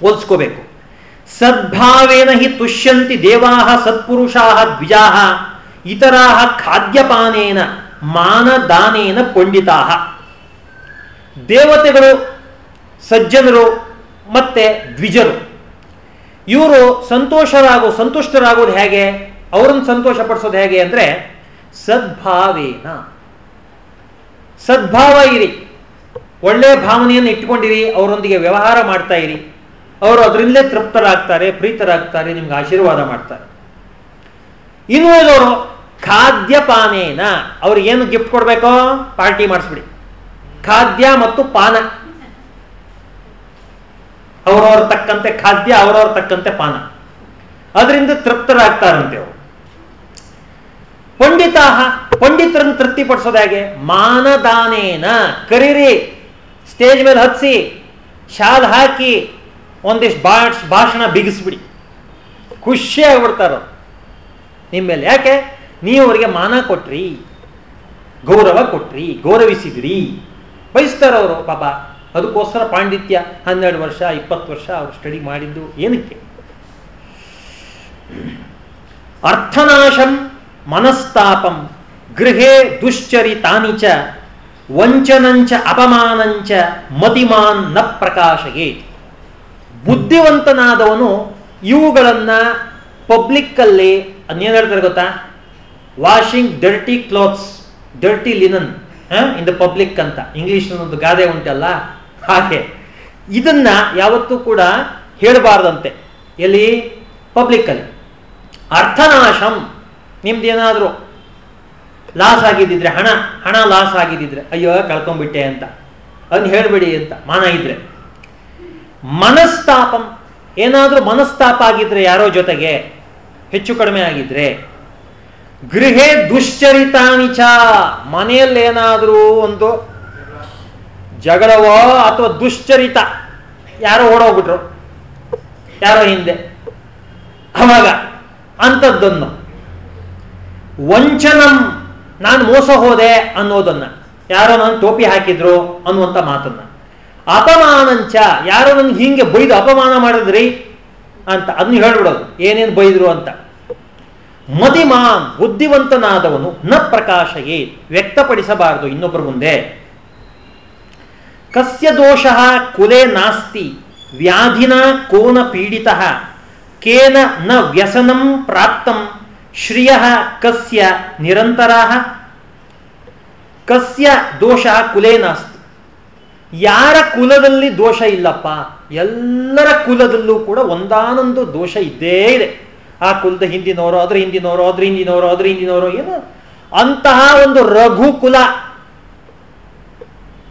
ಹೋಲಿಸ್ಕೋಬೇಕು. ಸದ್ಭಾವೇನ ಹಿ ತುಷ್ಯಂತಿ ದೇವಾ ಸತ್ಪುರುಷಾ ದ್ವಿಜಾ ಇತರ ಖಾದ್ಯಪಾನೇನ ಮಾನದಾನೇನ ಪಂಡಿತಾ ದೇವತೆಗಳು, ಸಜ್ಜನರು ಮತ್ತೆ ದ್ವಿಜರು. ಇವರು ಸಂತೋಷರಾಗೋ, ಸಂತುಷ್ಟರಾಗೋದು ಹೇಗೆ? ಅವರನ್ನು ಸಂತೋಷ ಪಡಿಸೋದು ಹೇಗೆ ಅಂದರೆ ಸದ್ಭಾವೇನ. ಸದ್ಭಾವ ಇರಿ. ಒಳ್ಳೆಯ ಭಾವನೆಯನ್ನು ಇಟ್ಕೊಂಡಿರಿ ಅವರೊಂದಿಗೆ ವ್ಯವಹಾರ ಮಾಡ್ತಾ ಇರಿ. ಅವರು ಅದರಿಂದಲೇ ತೃಪ್ತರಾಗ್ತಾರೆ, ಪ್ರೀತರಾಗ್ತಾರೆ, ನಿಮ್ಗೆ ಆಶೀರ್ವಾದ ಮಾಡ್ತಾರೆ. ಇನ್ನು ಉಳಿದವರು ಖಾದ್ಯಪಾನೇನ ಅವ್ರಿಗೆ ಏನು ಗಿಫ್ಟ್ ಕೊಡ್ಬೇಕೋ ಪಾರ್ಟಿ ಮಾಡಿಸ್ಬಿಡಿ. ಖಾದ್ಯ ಮತ್ತು ಪಾನ. ಅವರವ್ರ ತಕ್ಕಂತೆ ಖಾದ್ಯ, ಅವರವ್ರ ತಕ್ಕಂತೆ ಪಾನ. ಅದರಿಂದ ತೃಪ್ತರಾಗ್ತಾರಂತೆ ಅವರು. ಪಂಡಿತಾಹ, ಪಂಡಿತರನ್ನು ತೃಪ್ತಿಪಡಿಸೋದಾಗೆ ಮಾನದಾನೇನ ಕರೀರಿ. ಸ್ಟೇಜ್ ಮೇಲೆ ಹತ್ಸಿ, ಶಾಲ್ ಹಾಕಿ ಒಂದಿಷ್ಟು ಭಾಷ ಭಾಷಣ ಬಿಗಿಸ್ಬಿಡಿ. ಖುಷಿ ಆಗ್ಬಿಡ್ತಾರ ನಿಮ್ಮ ಮೇಲೆ ಯಾಕೆ? ನೀವು ಅವರಿಗೆ ಮಾನ ಕೊಟ್ರಿ, ಗೌರವ ಕೊಟ್ರಿ, ಗೌರವಿಸಿದ್ರಿ. ಬಯಸ್ತಾರ ಅವರು, ಪಾಪ. ಅದಕ್ಕೋಸ್ಕರ ಪಾಂಡಿತ್ಯ ಹನ್ನೆರಡು ವರ್ಷ, ಇಪ್ಪತ್ತು ವರ್ಷ ಅವರು ಸ್ಟಡಿ ಮಾಡಿದ್ದು ಏನಕ್ಕೆ? ಅರ್ಥನಾಶಂ ಮನಸ್ತಾಪಂ ಗೃಹೇ ದುಶ್ಚರಿತಾನಿ ಚ ವಂಚನಂಚ ಅಪಮಾನಂಚ ಮತಿಮಾನ್ನ ಪ್ರಕಾಶಗೆ. ಬುದ್ಧಿವಂತನಾದವನು ಇವುಗಳನ್ನು ಪಬ್ಲಿಕ್ಕಲ್ಲಿ ಅದೇನು ಹೇಳ್ತಾರೆ ಗೊತ್ತಾ? Washing dirty clothes, dirty linen in the public ಅಂತ. ಇಂಗ್ಲಿಷ್ ಒಂದು ಗಾದೆ ಉಂಟಲ್ಲ? ಹಾಗೆ. ಇದನ್ನ ಯಾವತ್ತೂ ಕೂಡ ಹೇಳಬಾರ್ದಂತೆ. ಎಲ್ಲಿ? ಪಬ್ಲಿಕ್ಕಲ್ಲಿ. ಅರ್ಥನಾಶಂ. ನಿಮ್ದೇನಾದರೂ ಲಾಸ್ ಆಗಿದ್ದಿದ್ರೆ ಹಣ ಹಣ ಲಾಸ್ ಆಗಿದ್ದಿದ್ರೆ, ಅಯ್ಯೋ ಕಳ್ಕೊಂಡ್ಬಿಟ್ಟೆ ಅಂತ. ಅದನ್ನ ಹೇಳಬೇಡಿ ಅಂತ ಮಾನ ಇದ್ರೆ. ಮನಸ್ತಾಪಂ, ಏನಾದರೂ ಮನಸ್ತಾಪ ಆಗಿದ್ರೆ ಯಾರೋ ಜೊತೆಗೆ ಹೆಚ್ಚು ಕಡಿಮೆ ಆಗಿದ್ರೆ, ಗೃಹೇ ದುಶ್ಚರಿತಾನಿಚ ಮನೆಯಲ್ಲಿ ಏನಾದರೂ ಒಂದು ಜಗಳವೋ ಅಥವಾ ದುಶ್ಚರಿತ, ಯಾರೋ ಓಡೋಗ್ಬಿಟ್ರು, ಯಾರೋ ಹಿಂದೆ. ಅವಾಗ ಅಂಥದ್ದನ್ನು ವಂಚನಂ ನಾನು ಮೋಸ ಹೋದೆ ಅನ್ನೋದನ್ನ. ಯಾರೋ ನಾನು ಟೋಪಿ ಹಾಕಿದ್ರು ಅನ್ನುವಂಥ ಮಾತನ್ನ. ಅಪಮಾನಂಚ ಯಾರೋ ನನ್ಗೆ ಹಿಂಗೆ ಬೈದು ಅಪಮಾನ ಮಾಡಿದ್ರಿ ಅಂತ ಅದನ್ನ ಹೇಳ್ಬಿಡೋದು. ಏನೇನು ಬೈದ್ರು ಅಂತ. ಮದಿಮಾನ್, ಬುದ್ಧಿವಂತನಾದವನು ನ ಪ್ರಕಾಶಯೇ ವ್ಯಕ್ತಪಡಿಸಬಾರದು ಇನ್ನೊಬ್ಬರ ಮುಂದೆ. ಕಸ್ಯ ದೋಷ ಕುಲೆ ನಾಸ್ತಿ, ವ್ಯಾಧಿನ ಕೋನ ಪೀಡಿತ, ಕೇನ ನ ವ್ಯಸನಂ ಪ್ರಾಪ್ತಂ. ಶ್ರಿಯ ಕಸ್ಯ ನಿರಂತರ ಕಸ್ಯ ದೋಷ ಕುಲೇ ನಾಸ್ತಿ ಯಾರ ಕುಲದಲ್ಲಿ ದೋಷ ಇಲ್ಲಪ್ಪ, ಎಲ್ಲರ ಕುಲದಲ್ಲೂ ಕೂಡ ಒಂದಾನೊಂದು ದೋಷ ಇದ್ದೇ ಇದೆ. ಆ ಕುಲದ ಹಿಂದಿನವರು, ಅದ್ರ ಹಿಂದಿನವರು ಅದ್ರ ಹಿಂದಿನವರು ಅದ್ರ ಹಿಂದಿನವರು, ಏನು? ಅಂತಹ ಒಂದು ರಘು ಕುಲ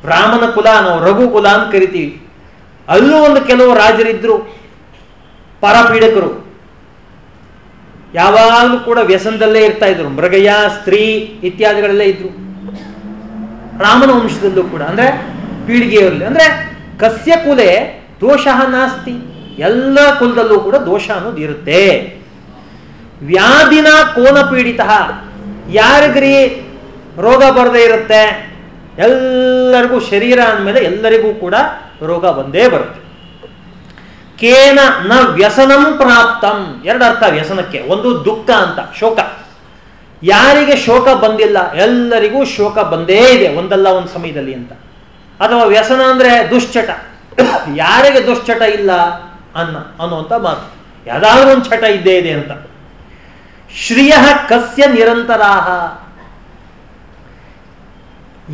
ಬ್ರಾಹ್ಮಣ ಕುಲ ನಾವು ರಘು ಕುಲ ಅಂತ ಕರಿತೀವಿ. ಅಲ್ಲೂ ಒಂದು ಕೆಲವು ರಾಜರಿದ್ರು, ಪರಪೀಡಕರು. ಯಾವಾಗಲೂ ಕೂಡ ವ್ಯಸನದಲ್ಲೇ ಇರ್ತಾ ಇದ್ರು. ಮೃಗಯ ಸ್ತ್ರೀ ಇತ್ಯಾದಿಗಳಲ್ಲೇ ಇದ್ರು. ರಾಮನ ವಂಶದಲ್ಲೂ ಕೂಡ, ಅಂದ್ರೆ ಪೀಳಿಗೆಯಲ್ಲಿ ಅಂದ್ರೆ ಕಸ್ಯ ಕುಲೆ ದೋಷ ನಾಸ್ತಿ. ಎಲ್ಲ ಕುಲದಲ್ಲೂ ಕೂಡ ದೋಷ ಅನ್ನೋದು ಇರುತ್ತೆ. ವ್ಯಾಧಿನ ಕೋನ ಪೀಡಿತ. ಯಾರಿಗ್ರಿ ರೋಗ ಬರದೇ ಇರುತ್ತೆ? ಎಲ್ಲರಿಗೂ ಶರೀರ ಅಂದಮೇಲೆ ಎಲ್ಲರಿಗೂ ಕೂಡ ರೋಗ ಬಂದೇ ಬರುತ್ತೆ. ಕೇನ ನ ವ್ಯಸನಂ ಪ್ರಾಪ್ತಂ. ಎರಡು ಅರ್ಥ ವ್ಯಸನಕ್ಕೆ. ಒಂದು ದುಃಖ ಅಂತ, ಶೋಕ. ಯಾರಿಗೆ ಶೋಕ ಬಂದಿಲ್ಲ, ಎಲ್ಲರಿಗೂ ಶೋಕ ಬಂದೇ ಇದೆ, ಒಂದಲ್ಲ ಒಂದು ಸಮಯದಲ್ಲಿ ಅಂತ. ಅಥವಾ ವ್ಯಸನ ಅಂದ್ರೆ ದುಶ್ಚಟ. *coughs* ಯಾರಿಗೆ ದುಶ್ಚಟ ಇಲ್ಲ? ಅನ್ನ ಅನ್ನುವಂಥ ಮಾತು. ಯಾವುದಾದ್ರೂ ಒಂದು ಚಟ ಇದ್ದೇ ಇದೆ ಅಂತ. ಶ್ರಿಯ ಕಸ್ಯ ನಿರಂತರಾಹ.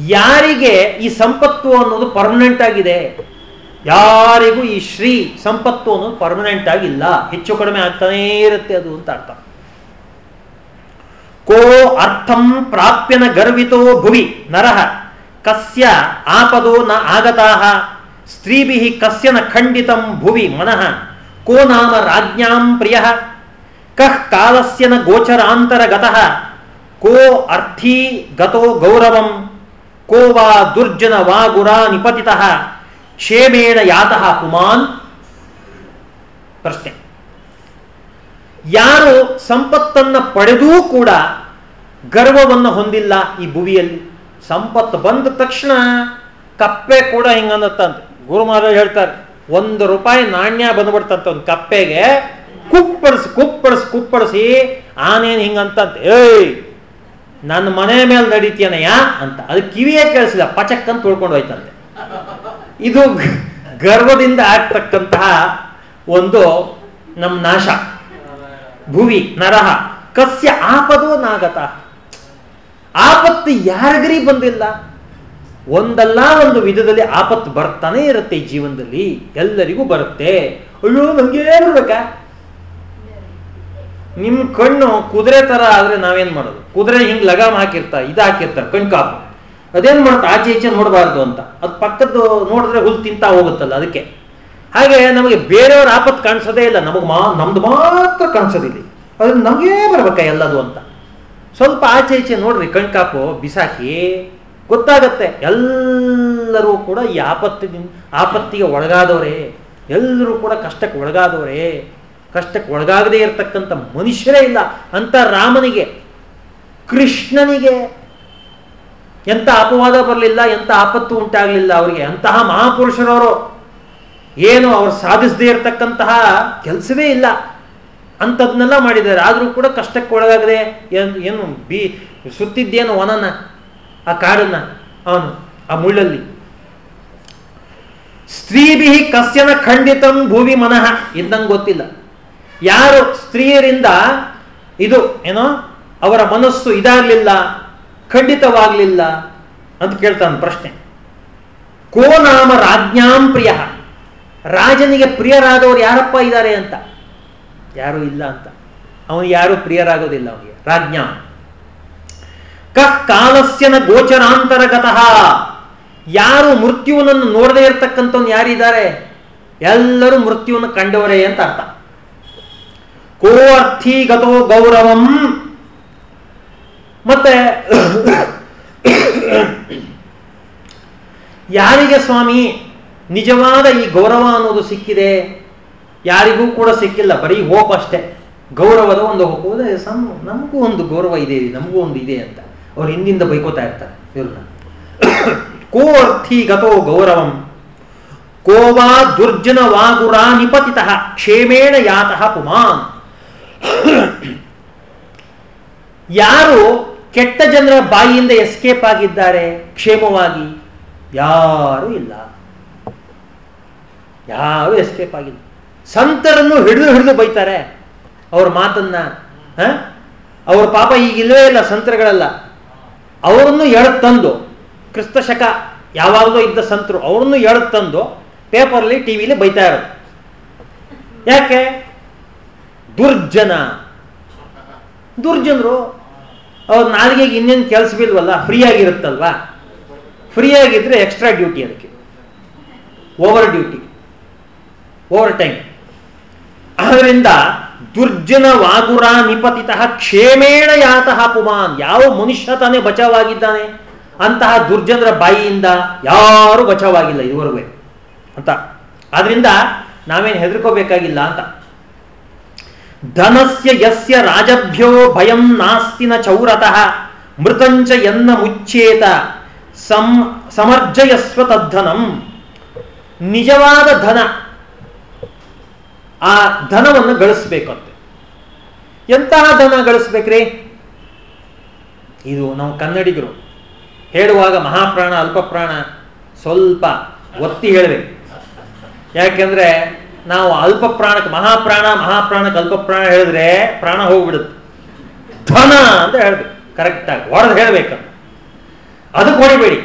ಯಾರಿಗೆ ಈ ಸಂಪತ್ತು ಅನ್ನೋದು ಪರ್ಮನೆಂಟ್ ಆಗಿದೆ ಯಾರಿಗೂ ಈ ಶ್ರೀ ಸಂಪತ್ತು ಅನ್ನೋದು ಪರ್ಮನೆಂಟ್ ಆಗಿಲ್ಲ ಹೆಚ್ಚು ಕಡಿಮೆ ಆಗ್ತಾನೇ ಇರುತ್ತೆ ಅದು ಅಂತ ಅರ್ಥ. ಕೋ ಅರ್ಥಂ ಪ್ರಾಪ್ಯನ ಗರ್ವಿತೋ ಭುವಿ ನರಹ ಕಸ್ಯ ಆಪದೋ ನ ಆಗತಾ ಸ್ತ್ರೀಭಿ ಕಸ್ಯನ ಖಂಡಿತಂ ಭುವಿ ಮನಃ. ಕೋ ನಾಮ ರಾಜ್ಞಾಂ ಪ್ರಿಯ. ಕಃ ಕಾಲಸ್ಯ ನ ಗೋಚರಾಂತರಗತಃ. ಕೋ ಅರ್ಥೀ ಗತೋ ಗೌರವಂ. ಕೋ ವಾ ದುರ್ಜನ ವಾ ಗುರ ನಿಪತಿತ ಕ್ಷೇಮೇಣ ಯಾತಃ ಪುಮಾನ್ ಪ್ರಶ್ನೆ. ಯಾರು ಸಂಪತ್ತನ್ನ ಪಡೆದೂ ಕೂಡ ಗರ್ವವನ್ನು ಹೊಂದಿಲ್ಲ ಈ ಭುವಿಯಲ್ಲಿ? ಸಂಪತ್ತು ಬಂದ ತಕ್ಷಣ ಕಪ್ಪೆ ಕೂಡ ಹಿಂಗನ್ನತ್ತಂತೆ ಗುರು ಮಹಾರಾಜ್ ಹೇಳ್ತಾರೆ, ಒಂದು ರೂಪಾಯಿ ನಾಣ್ಯ ಬಂದ್ಬಿಡ್ತಂತ ಒಂದು ಕಪ್ಪೆಗೆ ಕುಪ್ಪಡಿಸಿ ಕುಪ್ಪಡಿಸಿ ಕುಪ್ಪಡಿಸಿ ಆನೇನು ಹಿಂಗಂತಂತೆ. ಏಯ್, ನನ್ನ ಮನೆ ಮೇಲೆ ನಡೀತೀಯನಯ್ಯ ಅಂತ. ಅದು ಕಿವಿಯೇ ಕೇಳಿಸಿಲ್ಲ. ಪಚಕ್ ಅಂತ ತೊಳ್ಕೊಂಡು ಹೋಯ್ತಂತೆ. ಇದು ಗರ್ವದಿಂದ ಆಗ್ತಕ್ಕಂತಹ ಒಂದು ನಮ್ಮ ನಾಶ. ಭುವಿ, ನರಹ, ಕಸ್ಯ ಆಪದೋ ನಾಗತ. ಆಪತ್ತು ಯಾರಿಗರಿ ಬಂದಿಲ್ಲ? ಒಂದಲ್ಲ ಒಂದು ವಿಧದಲ್ಲಿ ಆಪತ್ತು ಬರ್ತಾನೆ ಇರುತ್ತೆ ಈ ಜೀವನದಲ್ಲಿ. ಎಲ್ಲರಿಗೂ ಬರುತ್ತೆ. ಅಯ್ಯೋ ನಮ್ಗೆ ಬೇಕಾ ನಿಮ್ ಕಣ್ಣು ಕುದುರೆ ತರ ಆದ್ರೆ ನಾವೇನ್ ಮಾಡೋದು? ಕುದುರೆ ಹಿಂಗ್ ಲಗಾಮ್ ಹಾಕಿರ್ತಾರೆ ಇದು ಹಾಕಿರ್ತಾರೆ ಕಣ್ಕಾಪು. ಅದೇನ್ ಮಾಡುತ್ತೆ? ಆಚೆ ಈಚೆ ನೋಡಬಾರ್ದು ಅಂತ. ಅದು ಪಕ್ಕದ್ದು ನೋಡಿದ್ರೆ ಹುಲ್ ತಿಂತಾ ಹೋಗುತ್ತಲ್ಲ ಅದಕ್ಕೆ. ಹಾಗೆ ನಮಗೆ ಬೇರೆಯವ್ರ ಆಪತ್ತು ಕಾಣಿಸೋದೇ ಇಲ್ಲ. ನಮಗೆ ಮಾ, ನಮ್ದು ಮಾತ್ರ ಕಾಣಿಸೋದಿಲ್ಲ ಅದ್ರ ನಮಗೇ ಬರ್ಬೇಕಾ ಎಲ್ಲದು ಅಂತ. ಸ್ವಲ್ಪ ಆಚೆ ಈಚೆ ನೋಡ್ರಿ ಕಣ್ಕಾಪು, ಬಿಸಾಕಿ, ಗೊತ್ತಾಗತ್ತೆ. ಎಲ್ಲರೂ ಕೂಡ ಈ ಆಪತ್ತಿನ ಆಪತ್ತಿಗೆ ಒಳಗಾದವರೇ. ಎಲ್ಲರೂ ಕೂಡ ಕಷ್ಟಕ್ಕೆ ಒಳಗಾದವರೇ. ಕಷ್ಟಕ್ಕೆ ಒಳಗಾಗದೇ ಇರತಕ್ಕಂಥ ಮನುಷ್ಯರೇ ಇಲ್ಲ. ಅಂತ ರಾಮನಿಗೆ, ಕೃಷ್ಣನಿಗೆ ಎಂಥ ಅಪವಾದ ಬರಲಿಲ್ಲ ಎಂಥ ಆಪತ್ತು ಉಂಟಾಗಲಿಲ್ಲ ಅವರಿಗೆ. ಅಂತಹ ಮಹಾಪುರುಷರವರು ಏನು ಅವ್ರು ಸಾಧಿಸದೇ ಇರತಕ್ಕಂತಹ ಕೆಲಸವೇ ಇಲ್ಲ. ಅಂಥದ್ನೆಲ್ಲ ಮಾಡಿದ್ದಾರೆ. ಆದರೂ ಕೂಡ ಕಷ್ಟಕ್ಕೆ ಒಳಗಾಗದೆ ಏನು ಬಿ, ಸುತ್ತಿದ್ದೇನು ವನನ, ಆ ಕಾಡನ್ನ, ಅವನು, ಆ ಮುಳ್ಳಲ್ಲಿ. ಸ್ತ್ರೀಭಿ ಕಸ್ಯನ ಖಂಡಿತಂ ಭೂಮಿ ಮನಃ ಇದ್ದಂಗೆ ಗೊತ್ತಿಲ್ಲ. ಯಾರು ಸ್ತ್ರೀಯರಿಂದ ಇದು, ಏನೋ, ಅವರ ಮನಸ್ಸು ಇದಾಗಲಿಲ್ಲ ಖಂಡಿತವಾಗಲಿಲ್ಲ ಅಂತ ಕೇಳ್ತಾನೆ ಪ್ರಶ್ನೆ. ಕೋ ನಾಮ ರಾಜ್ಞಾಂ ಪ್ರಿಯ. ರಾಜನಿಗೆ ಪ್ರಿಯರಾದವರು ಯಾರಪ್ಪ ಇದ್ದಾರೆ ಅಂತ? ಯಾರೂ ಇಲ್ಲ ಅಂತ. ಅವನು ಯಾರು ಪ್ರಿಯರಾಗೋದಿಲ್ಲ ಅವನಿಗೆ. ರಾಜ್ಞಾ. ಕಃ ಕಾಲಸ್ಯನ ಗೋಚರಾಂತರಗತಃ. ಯಾರು ಮೃತ್ಯುವನ್ನು ನೋಡದೇ ಇರತಕ್ಕಂಥವ್ನು ಯಾರಿದ್ದಾರೆ? ಎಲ್ಲರೂ ಮೃತ್ಯುವನ್ನು ಕಂಡವರೇ ಅಂತ ಅರ್ಥ. ಕೋ ಅರ್ಥಿ ಗತೋ ಗೌರವಂ. ಮತ್ತೆ ಯಾರಿಗೆ ಸ್ವಾಮಿ ನಿಜವಾದ ಈ ಗೌರವ ಅನ್ನೋದು ಸಿಕ್ಕಿದೆ? ಯಾರಿಗೂ ಕೂಡ ಸಿಕ್ಕಿಲ್ಲ. ಬರೀ ಹೋಪ್ ಅಷ್ಟೇ. ಗೌರವದ ಒಂದು ಹೋಗೋದೇ ಸಮ್, ನಮಗೂ ಒಂದು ಗೌರವ ಇದೆ, ನಮಗೂ ಒಂದು ಇದೆ ಅಂತ. ಅವ್ರು ಹಿಂದಿಂದ ಬೈಕೋತಾ ಇರ್ತಾರೆ, ಇವ್ರನ್ನ. ಕೋ ಅರ್ಥಿ ಗತೋ ಗೌರವಂ. ಕೋವಾ ದುರ್ಜನ ವಾಗುರ ನಿಪತಿತ ಕ್ಷೇಮೇಣ ಯಾತಃ ಪುಮಾನ್. ಯಾರು ಕೆಟ್ಟ ಜನರ ಬಾಯಿಯಿಂದ ಎಸ್ಕೇಪ್ ಆಗಿದ್ದಾರೆ, ಕ್ಷೇಮವಾಗಿ ಯಾರೂ ಇಲ್ಲ. ಯಾರು ಎಸ್ಕೇಪ್ ಆಗಿಲ್ಲ. ಸಂತರನ್ನು ಹಿಡಿದು ಹಿಡಿದು ಬೈತಾರೆ. ಅವ್ರ ಮಾತನ್ನ ಅವ್ರ ಪಾಪ ಈಗ ಇಲ್ಲವೇ ಇಲ್ಲ ಸಂತರಗಳೆಲ್ಲ. ಅವರನ್ನು ಎಳದ್ ತಂದು, ಕ್ರಿಸ್ತ ಶಕ ಯಾವಾಗಲೂ ಇದ್ದ ಸಂತರು ಅವರನ್ನು ಎಳದ್ ತಂದು ಪೇಪರ್ಲಿ ಟಿ ವಿಲಿ ಬೈತಾ ಇರೋದು. ಯಾಕೆ? ದುರ್ಜನ. ದುರ್ಜನರು ಅವ್ರ ನಾಲ್ಗೆಗೆ ಇನ್ನೇನು ಕೆಲಸ ಬಿಲ್ವಲ್ಲ ಫ್ರೀ ಆಗಿರುತ್ತಲ್ವಾ ಫ್ರೀ ಆಗಿದ್ರೆ ಎಕ್ಸ್ಟ್ರಾ ಡ್ಯೂಟಿ ಅದಕ್ಕೆ. ಓವರ್ ಡ್ಯೂಟಿ ಓವರ್ ಟೈಮ್ ಆದ್ರಿಂದ ದುರ್ಜನ ವಾಗುರ ನಿಪತಿತಃ ಕ್ಷೇಮೇಣ ಯಾತಃ ಪುಮಾನ್. ಯಾವ ಮನುಷ್ಯ ತಾನೇ ಬಚಾವಾಗಿದ್ದಾನೆ? ಅಂತಹ ದುರ್ಜನರ ಬಾಯಿಯಿಂದ ಯಾರು ಬಚಾವಾಗಿಲ್ಲ ಇದುವರೆಗೂ. ಅಂತ. ಆದ್ರಿಂದ ನಾವೇನು ಹೆದರ್ಕೋಬೇಕಾಗಿಲ್ಲ ಅಂತ. ಧನಸ್ಯ ಯಸ್ಯ ರಾಜಭ್ಯೋ ಭಯಂ ನಾಸ್ತಿನ ಚೌರತಃ ಮೃತಂಚ ಎನ್ನ ಮುಚ್ಚೇತ ಸಂ ಸಮರ್ಜಯಸ್ವ ತದ್ಧನಂ. ನಿಜವಾದ ಧನ, ಆ ಧನವನ್ನು ಗಳಿಸ್ಬೇಕಂತೆ. ಎಂತಹ ಧನ ಗಳಿಸ್ಬೇಕ್ರಿ? ಇದು ನಾವು ಕನ್ನಡಿಗರು ಹೇಳುವಾಗ ಮಹಾಪ್ರಾಣ, ಅಲ್ಪಪ್ರಾಣ ಸ್ವಲ್ಪ ಒತ್ತಿ ಹೇಳಬೇಕು. ಯಾಕೆಂದ್ರೆ ನಾವು ಅಲ್ಪ ಪ್ರಾಣಕ್ಕೆ ಮಹಾಪ್ರಾಣ, ಮಹಾಪ್ರಾಣಕ್ಕೆ ಅಲ್ಪ ಪ್ರಾಣ ಹೇಳಿದ್ರೆ ಪ್ರಾಣ ಹೋಗ್ಬಿಡುತ್ತೆ. ಧನ ಅಂತ ಹೇಳ್ಬೇಕು. ಕರೆಕ್ಟಾಗಿ ಹೊಡೆದು ಹೇಳಬೇಕು. ಅದಕ್ಕೆ ಹೊಡಿಬೇಡಿ.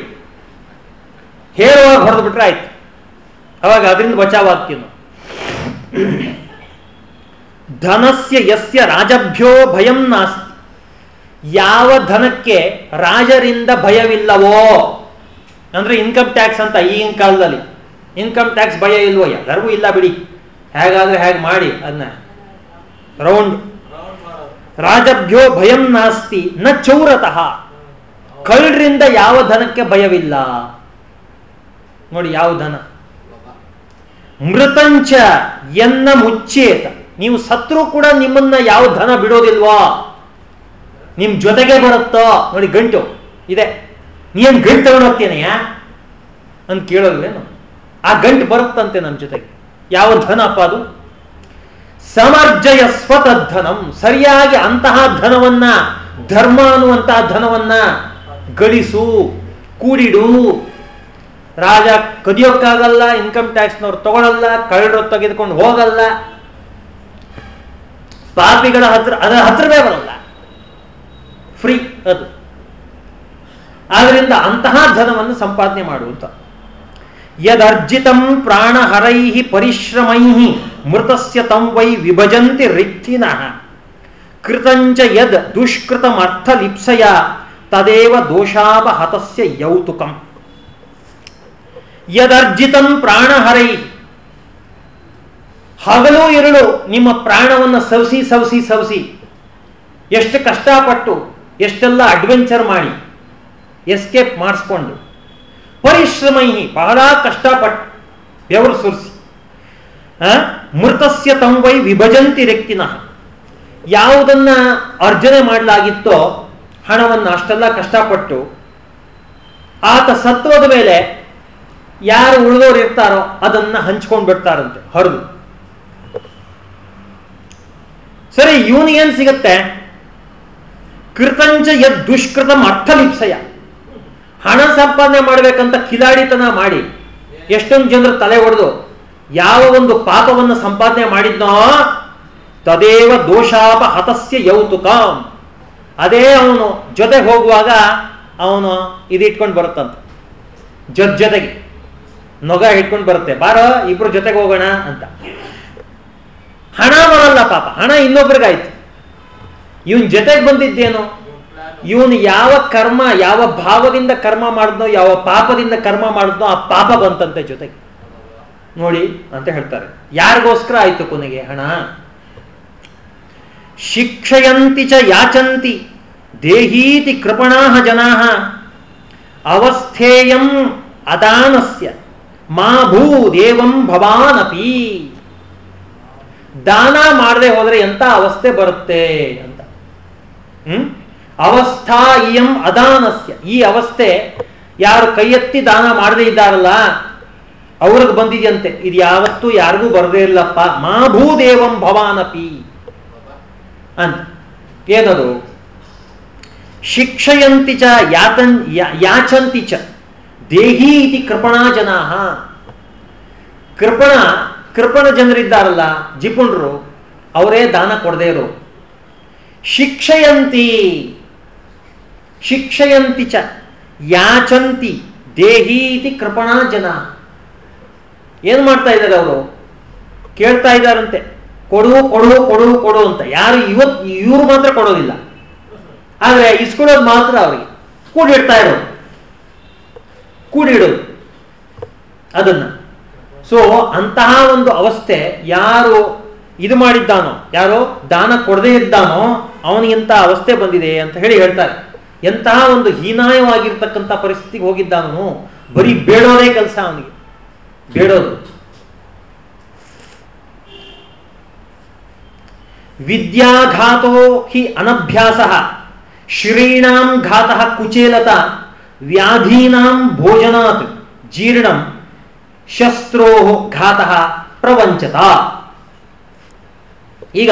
ಹೇಳುವಾಗ ಹೊಡೆದು ಬಿಟ್ರೆ ಆಯ್ತು. ಅವಾಗ ಅದರಿಂದ ಬಚಾವಾಗ್ತೀವಿ ನಾವು. ಧನಸ್ಯ ಯಸ್ಯ ರಾಜಭ್ಯೋ ಭಯಂ ನಾಸ್ತಿ. ಯಾವ ಧನಕ್ಕೆ ರಾಜರಿಂದ ಭಯವಿಲ್ಲವೋ, ಅಂದ್ರೆ ಇನ್ಕಮ್ ಟ್ಯಾಕ್ಸ್ ಅಂತ ಈಗಿನ ಕಾಲದಲ್ಲಿ ಇನ್ಕಮ್ ಟ್ಯಾಕ್ಸ್ ಭಯ ಇಲ್ವೋ ಎಲ್ಲರಿಗೂ ಇಲ್ಲ ಬಿಡಿ. ಹೇಗಾದ್ರೆ ಹೇಗೆ ಮಾಡಿ ಅದನ್ನ ರೌಂಡ್. ರಾಜಭ್ಯೋ ಭಯಂ ನಾಸ್ತಿ, ನ ಚೌರತಃ. ಕಳ್ಳರಿಂದ ಯಾವ ಧನಕ್ಕೆ ಭಯವಿಲ್ಲ. ನೋಡಿ ಯಾವ ಧನ? ಮೃತಂಚ ಎನ್ನ ಮುಚ್ಚೇತ. ನೀವು ಸತ್ರು ಕೂಡ ನಿಮ್ಮನ್ನ ಯಾವ ಧನ ಬಿಡೋದಿಲ್ವಾ? ನಿಮ್ ಜೊತೆಗೆ ಬರುತ್ತೋ? ನೋಡಿ ಗಂಟು. ಇದೆ. ನೀನ್ ಗಂಟು ತಗೊಂಡು ಹೋಗ್ತೇನೆಯಾ ಅಂತ ಕೇಳೋಲ್ವೇನು ಆ ಗಂಟು ಬರುತ್ತಂತೆ ನಮ್ಮ ಜೊತೆಗೆ. ಯಾವ ಧನಪ್ಪ ಅದು? ಸಮರ್ಜಯ ಸ್ವತಃಧನಂ ಸರಿಯಾಗಿ ಅಂತಹ ಧನವನ್ನ, ಧರ್ಮ ಅನ್ನುವಂತಹ ಧನವನ್ನ ಗಳಿಸು, ಕೂಡಿಡು. ರಾಜ ಕದಿಯೋಕ್ಕಾಗಲ್ಲ ಇನ್ಕಮ್ ಟ್ಯಾಕ್ಸ್ನವ್ರು ತಗೊಳಲ್ಲ, ಕಳ್ಳರು ತೆಗೆದುಕೊಂಡು ಹೋಗಲ್ಲ. ಪಾಪಿಗಳ ಹತ್ರ, ಅದರ ಹತ್ರವೇ ಬರಲ್ಲ. ಫ್ರೀ ಅದು. ಆದ್ರಿಂದ ಅಂತಹ ಧನವನ್ನು ಸಂಪಾದನೆ ಮಾಡುವಂತ ಯದರ್ಜಿತಂ ಪ್ರಾಣಹರೈ ಪರಿಶ್ರಮೈ ಮೃತಸ್ಯ ತಂ ವೈ ವಿಭಜಂತಿ ರಿಕ್ತಿನಃ ಕೃತಂಚ ಯದ್ ದುಷ್ಕೃತಮರ್ಥ ಲಿಪ್ಸಯ ತದೇವ ದೋಷಾಪಹತಸ್ಯ ಯೌತುಕಂ ಯದರ್ಜಿತಂ ಪ್ರಾಣಹರೈ ಹಗಲು ಇರಳು ನಿಮ್ಮ ಪ್ರಾಣವನ್ನು ಸವಸಿ ಸವಸಿ ಸವಸಿ, ಎಷ್ಟು ಕಷ್ಟಪಟ್ಟು, ಎಷ್ಟೆಲ್ಲ ಅಡ್ವೆಂಚರ್ ಮಾಡಿ ಎಸ್ಕೇಪ್ ಮಾಡಿಸ್ಕೊಂಡು ಪರಿಶ್ರಮೈ ಬಹಳ ಕಷ್ಟಪಟ್ಟು ಬೆವರು ಸುರಿಸಿ. ಮೃತಸ್ಯ ತಂವೈ ವಿಭಜಂತಿ ರೆಕ್ಕಿನ ಯಾವುದನ್ನ ಅರ್ಜನೆ ಮಾಡಲಾಗಿತ್ತೋ ಹಣವನ್ನು ಅಷ್ಟೆಲ್ಲ ಕಷ್ಟಪಟ್ಟು, ಆತ ಸತ್ವದ ಮೇಲೆ ಯಾರು ಉಳಿದವರು ಇರ್ತಾರೋ ಅದನ್ನ ಹಂಚ್ಕೊಂಡು ಬಿಡ್ತಾರಂತೆ, ಹರಿದು. ಸರಿ ಏನ್ ಸಿಗತ್ತೆ. ಕೃತಂಚ ಯದ್ ದುಷ್ಕೃತಂ ಅರ್ಥಲಿಪ್ಸಯ. ಹಣ ಸಂಪಾದನೆ ಮಾಡಬೇಕಂತ ಕಿಲಾಡಿತನ ಮಾಡಿ ಎಷ್ಟೊಂದು ಜನರ ತಲೆ ಹೊಡೆದು ಯಾವ ಒಂದು ಪಾಪವನ್ನು ಸಂಪಾದನೆ ಮಾಡಿದ್ನೋ ತದೇವ ದೋಷಾಪ ಹತಸ್ಯ ಯೌತುಕಾಂ. ಅದೇ ಅವನು ಜೊತೆ ಹೋಗುವಾಗ ಅವನು ಇದು ಇಟ್ಕೊಂಡು ಬರುತ್ತಂತ. ಜೊತೆ ಜೊತೆಗೆ ನೊಗ ಇಟ್ಕೊಂಡು ಬರುತ್ತೆ. ಬಾರೋ, ಇಬ್ರು ಜೊತೆಗೆ ಹೋಗೋಣ ಅಂತ. ಹಣ ಬರಲ್ಲ ಪಾಪ. ಹಣ ಇನ್ನೊಬ್ರಿಗಾಯ್ತು. ಇವನ್ ಜೊತೆಗೆ ಬಂದಿದ್ದೇನು? ಇವನು ಯಾವ ಕರ್ಮ, ಯಾವ ಭಾವದಿಂದ ಕರ್ಮ ಮಾಡಿದ್ನೋ, ಯಾವ ಪಾಪದಿಂದ ಕರ್ಮ ಮಾಡಿದ್ನೋ ಆ ಪಾಪ ಬಂತಂತೆ ಜೊತೆಗೆ. ನೋಡಿ ಅಂತ ಹೇಳ್ತಾರೆ. ಯಾರಿಗೋಸ್ಕರ ಆಯ್ತು ಕೊನೆಗೆ? ಹಣ ಶಿಕ್ಷಯಂತಿ ಚ ಯಾಚಂತಿ, ದೇಹೀತಿ ಕೃಪಣಾ ಜನಾ ಅವಸ್ಥೇಯಂ ಅದಾನಸ್ಯ, ಮಾ ಭೂ ದೇವಂ ಭವಾನಪಿ. ದಾನ ಮಾಡದೆ ಹೋದ್ರೆ ಎಂತ ಅವಸ್ಥೆ ಬರುತ್ತೆ ಅಂತ. ಹ್ಮ್? ಅವಸ್ಥಾ ಇಯಂ ಅದಾನಸ್ಯ. ಈ ಅವಸ್ಥೆ ಯಾರು ಕೈ ಎತ್ತಿ ದಾನ ಮಾಡದೇ ಇದ್ದಾರಲ್ಲ, ಅವ್ರಿಗೆ ಬಂದಿದೆಯಂತೆ. ಇದು ಯಾವತ್ತೂ ಯಾರಿಗೂ ಬರದೇ ಇಲ್ಲಪ್ಪ. ಮಾ ಭೂದೇವಂ ಭವಾನಪಿ ಅಂತ. ಏನದು? ಶಿಕ್ಷಯಂತಿ ಚ ಯಾತನ್ ಯಾಚಂತಿ ಚ. ದೇಹಿ ಇತಿ ಕೃಪಣಾ ಜನಾ ಕೃಪಣ ಕೃಪಣ ಜನರಿದ್ದಾರಲ್ಲ ಜಿಪುಣರು, ಅವರೇ ದಾನ ಕೊಡದೇ ಇರೋ ಶಿಕ್ಷಯಂತಿ ಶಿಕ್ಷಯಂತಿ ಚ, ಯಾಚಂತಿ ದೇಹಿ ಇತಿ ಕೃಪಣಾ ಜನ. ಏನು ಮಾಡ್ತಾ ಇದ್ದಾರೆ ಅವರು? ಕೇಳ್ತಾ ಇದ್ದಾರಂತೆ. ಕೊಡು ಕೊಡು ಕೊಡು ಕೊಡು ಅಂತ. ಯಾರು ಇವತ್ತು ಇವರು ಮಾತ್ರ ಕೊಡೋದಿಲ್ಲ. ಆದರೆ ಇಸ್ಕೊಳ್ಳೋದು ಮಾತ್ರ ಅವರಿಗೆ ಕೂಡಿಡ್ತಾ ಇರೋದು. ಕೂಡಿಡೋದು. ಅದನ್ನ. ಸೊ ಅಂತಹ ಒಂದು ಅವಸ್ಥೆ ಯಾರು ಇದು ಮಾಡಿದ್ದಾನೋ, ಯಾರೋ ದಾನ ಕೊಡದೇ ಇದ್ದಾನೋ, ಅವನಿಗಿಂತ ಅವಸ್ಥೆ ಬಂದಿದೆ ಅಂತ ಹೇಳಿ ಹೇಳ್ತಾರೆ. ಎಂತಹ ಒಂದು ಹೀನಾಯವಾಗಿರ್ತಕ್ಕಂಥ ಪರಿಸ್ಥಿತಿಗೆ ಹೋಗಿದ್ದಾನು, ಬರೀ ಬೇಡೋದೇ ಕೆಲಸ ಅವನಿಗೆ. ಬೇಡೋದು. ವಿದ್ಯಾಘಾತೋ ಹಿ ಅನಭ್ಯಾಸ, ಶ್ರೀಣಾಂ ಘಾತ ಕುಚೇಲತ, ವ್ಯಾಧೀನಾಂ ಭೋಜನಾತ್, ಜೀರ್ಣಂ ಶಸ್ತ್ರೋ ಘಾತ ಪ್ರವಂಚತ. ಈಗ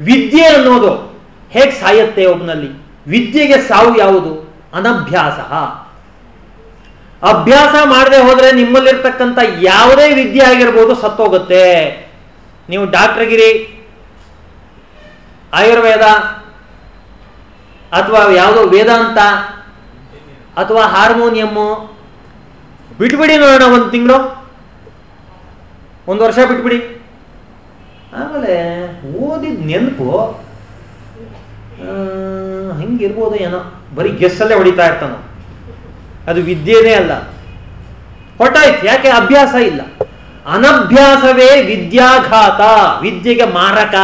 ವಿದ್ಯೆ ಅನ್ನೋದು ಹೇಗೆ ಸಾಯತ್ತೆ ಒಬ್ಬನಲ್ಲಿ ವಿದ್ಯೆಗೆ ಸಾವು ಯಾವುದು? ಅನಭ್ಯಾಸ. ಅಭ್ಯಾಸ ಮಾಡದೆ ಹೋದರೆ ನಿಮ್ಮಲ್ಲಿರ್ತಕ್ಕಂಥ ಯಾವುದೇ ವಿದ್ಯೆ ಆಗಿರ್ಬೋದು ಸತ್ತೋಗುತ್ತೆ. ನೀವು ಡಾಕ್ಟರ್ಗಿರಿ, ಆಯುರ್ವೇದ, ಅಥವಾ ಯಾವುದೋ ವೇದಾಂತ, ಅಥವಾ ಹಾರ್ಮೋನಿಯಮ್ಮು, ಬಿಟ್ಬಿಡಿ ನೋಡೋಣ ಒಂದು ತಿಂಗಳು. ಒಂದು ವರ್ಷ ಬಿಟ್ಬಿಡಿ. ಆಮೇಲೆ ಓದಿದ ನೆನಪು ಹಂಗಿರ್ಬೋದು ಏನೋ, ಬರೀ ಗೆಸ್ಸಲ್ಲೇ ಹೊಡಿತಾ ಇರ್ತಾನ. ಅದು ವಿದ್ಯೆನೇ ಅಲ್ಲ. ಹೊಟ್ಟಾಯ್ತು ಯಾಕೆ ಅಭ್ಯಾಸ ಇಲ್ಲ? ಅನಭ್ಯಾಸವೇ ವಿದ್ಯಾಘಾತ, ವಿದ್ಯೆಗೆ ಮಾರಕ.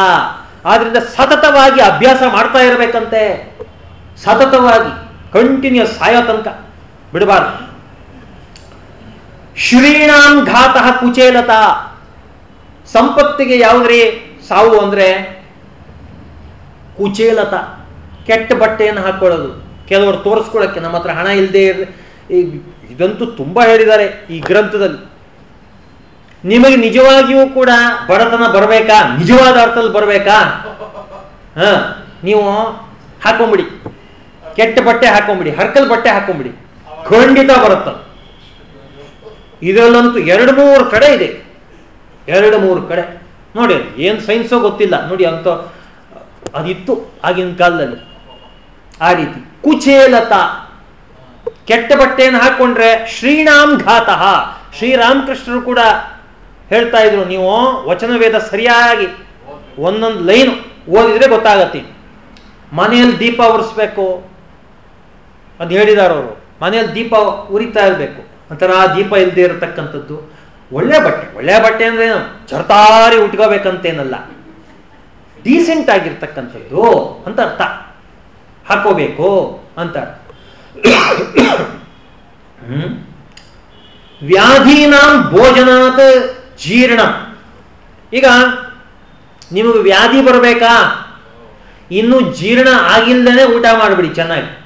ಆದ್ರಿಂದ ಸತತವಾಗಿ ಅಭ್ಯಾಸ ಮಾಡ್ತಾ ಇರಬೇಕಂತೆ. ಸತತವಾಗಿ, ಕಂಟಿನ್ಯೂಸ್ ಸಾಯೋ ತನಕ. ಬಿಡಬಾರ್ದು. ಶ್ರೀಣಾಂ ಘಾತಃ ಕುಚೇಲತ. ಸಂಪತ್ತಿಗೆ ಯಾವುದ್ರಿ? ಸಾವು ಅಂದ್ರೆ ಕುಚೇಲತ. ಕೆಟ್ಟ ಬಟ್ಟೆಯನ್ನು ಹಾಕ್ಕೊಳ್ಳೋದು ಕೆಲವರು ತೋರಿಸ್ಕೊಳ್ಳೋಕ್ಕೆ ನಮ್ಮ ಹತ್ರ ಹಣ ಇಲ್ಲದೆ ಇದಂತೂ ತುಂಬ ಹೇಳಿದ್ದಾರೆ ಈ ಗ್ರಂಥದಲ್ಲಿ. ನಿಮಗೆ ನಿಜವಾಗಿಯೂ ಕೂಡ ಬಡತನ ಬರಬೇಕಾ? ನಿಜವಾದ ಅರ್ಥದಲ್ಲಿ ಬರಬೇಕಾ? ಹಾ, ನೀವು ಹಾಕೊಂಬಿಡಿ. ಕೆಟ್ಟ ಬಟ್ಟೆ ಹಾಕೊಂಬಿಡಿ. ಹರ್ಕಲ್ ಬಟ್ಟೆ ಹಾಕೊಂಬಿಡಿ. ಖಂಡಿತ ಬರುತ್ತ. ಇದರಲ್ಲಂತೂ ಎರಡು ಮೂರು ಕಡೆ ಇದೆ. ಎರಡು ಮೂರು ಕಡೆ. ನೋಡಿ, ಏನು ಸೈನ್ಸೋ ಗೊತ್ತಿಲ್ಲ. ನೋಡಿ ಅಂತ ಅದಿತ್ತು ಆಗಿನ ಕಾಲದಲ್ಲಿ. ಆ ರೀತಿ. ಕುಚೇಲತ. ಕೆಟ್ಟ ಬಟ್ಟೆಯನ್ನು ಹಾಕೊಂಡ್ರೆ ಶ್ರೀರಾಮ್ ಘಾತಃ. ಶ್ರೀರಾಮಕೃಷ್ಣರು ಕೂಡ ಹೇಳ್ತಾ ಇದ್ರು, ನೀವು ವಚನ ವೇದ ಸರಿಯಾಗಿ ಒಂದೊಂದು ಲೈನ್ ಓದಿದ್ರೆ ಗೊತ್ತಾಗತ್ತೆ. ಮನೆಯಲ್ಲಿ ದೀಪ ಉರಿಸ್ಬೇಕು. ಅದು ಹೇಳಿದಾರವರು ಮನೆಯಲ್ಲಿ ದೀಪ ಉರಿತಾ ಇರಬೇಕು. ಒಂಥರ ದೀಪ ಇಲ್ಲದೆ ಇರತಕ್ಕಂಥದ್ದು. ಒಳ್ಳೆ ಬಟ್ಟೆ. ಒಳ್ಳೆ ಬಟ್ಟೆ ಅಂದ್ರೆ ಜರ್ತಾರಿ ಉಟ್ಕೋಬೇಕಂತೇನಲ್ಲ. ಡೀಸೆಂಟ್ ಆಗಿರ್ತಕ್ಕಂಥದ್ದು ಅಂತ ಅರ್ಥ. ಹಾಕೋಬೇಕು ಅಂತ. ವ್ಯಾಧೀನಾಂ ಭೋಜನಾತ್ ಜೀರ್ಣ. ಈಗ ನಿಮಗೆ ವ್ಯಾಧಿ ಬರಬೇಕಾ? ಇನ್ನು ಜೀರ್ಣ ಆಗಿಲ್ದೇನೆ ಊಟ ಮಾಡಿಬಿಡಿ ಚೆನ್ನಾಗಿ.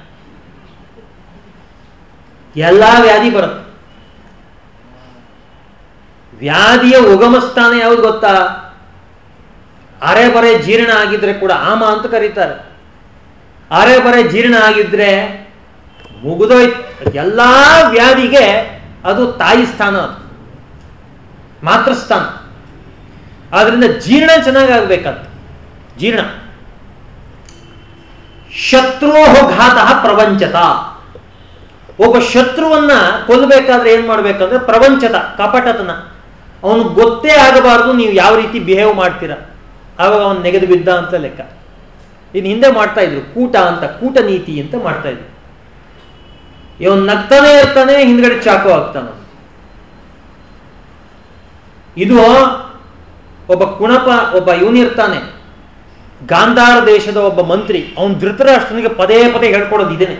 ಎಲ್ಲ ವ್ಯಾಧಿ ಬರುತ್ತೆ. ವ್ಯಾಧಿಯ ಉಗಮ ಸ್ಥಾನ ಯಾವುದು ಗೊತ್ತಾ? ಅರೆ ಬರೆ ಜೀರ್ಣ ಆಗಿದ್ರೆ ಕೂಡ ಆಮ ಅಂತ ಕರೀತಾರೆ. ಅರೆ ಬರೆ ಜೀರ್ಣ ಆಗಿದ್ರೆ ಮುಗಿದೋಯ್ತು. ಎಲ್ಲ ವ್ಯಾಧಿಗೆ ಅದು ತಾಯಿ ಸ್ಥಾನ ಅದು. ಮಾತೃಸ್ಥಾನ ಆದ್ರಿಂದ ಜೀರ್ಣ ಚೆನ್ನಾಗಾಗಬೇಕಂತ. ಜೀರ್ಣ. ಶತ್ರು ಘಾತ ಪ್ರವಂಚತ. ಒಬ್ಬ ಶತ್ರುವನ್ನ ಕೊಲ್ಲಬೇಕಾದ್ರೆ ಏನ್ ಮಾಡ್ಬೇಕಂದ್ರೆ ಪ್ರವಂಚತ, ಕಪಟತನ. ಅವನು ಗೊತ್ತೇ ಆಗಬಾರದು ನೀವು ಯಾವ ರೀತಿ ಬಿಹೇವ್ ಮಾಡ್ತೀರಾ. ಆವಾಗ ಅವನು ನೆಗೆದು ಬಿದ್ದ ಅಂತ ಲೆಕ್ಕ. ಇನ್ನು ಹಿಂದೆ ಮಾಡ್ತಾ ಇದ್ರು. ಕೂಟ ಅಂತ, ಕೂಟ ನೀತಿ ಅಂತ ಮಾಡ್ತಾ ಇದ್ರು. ಇವನ್ ನಗ್ತಾನೆ ಇರ್ತಾನೆ, ಹಿಂದ್ಗಡೆ ಚಾಕು ಆಗ್ತಾನ ಇದು ಒಬ್ಬ ಕುಣಪ, ಒಬ್ಬ ಇವನಿರ್ತಾನೆ ಗಾಂಧಾರ ದೇಶದ ಒಬ್ಬ ಮಂತ್ರಿ, ಅವನ್ ಧೃತರಾಷ್ಟ್ರನಿಗೆ ಪದೇ ಪದೇ ಹೇಳ್ಕೊಡೋದು ಇದೇನೆ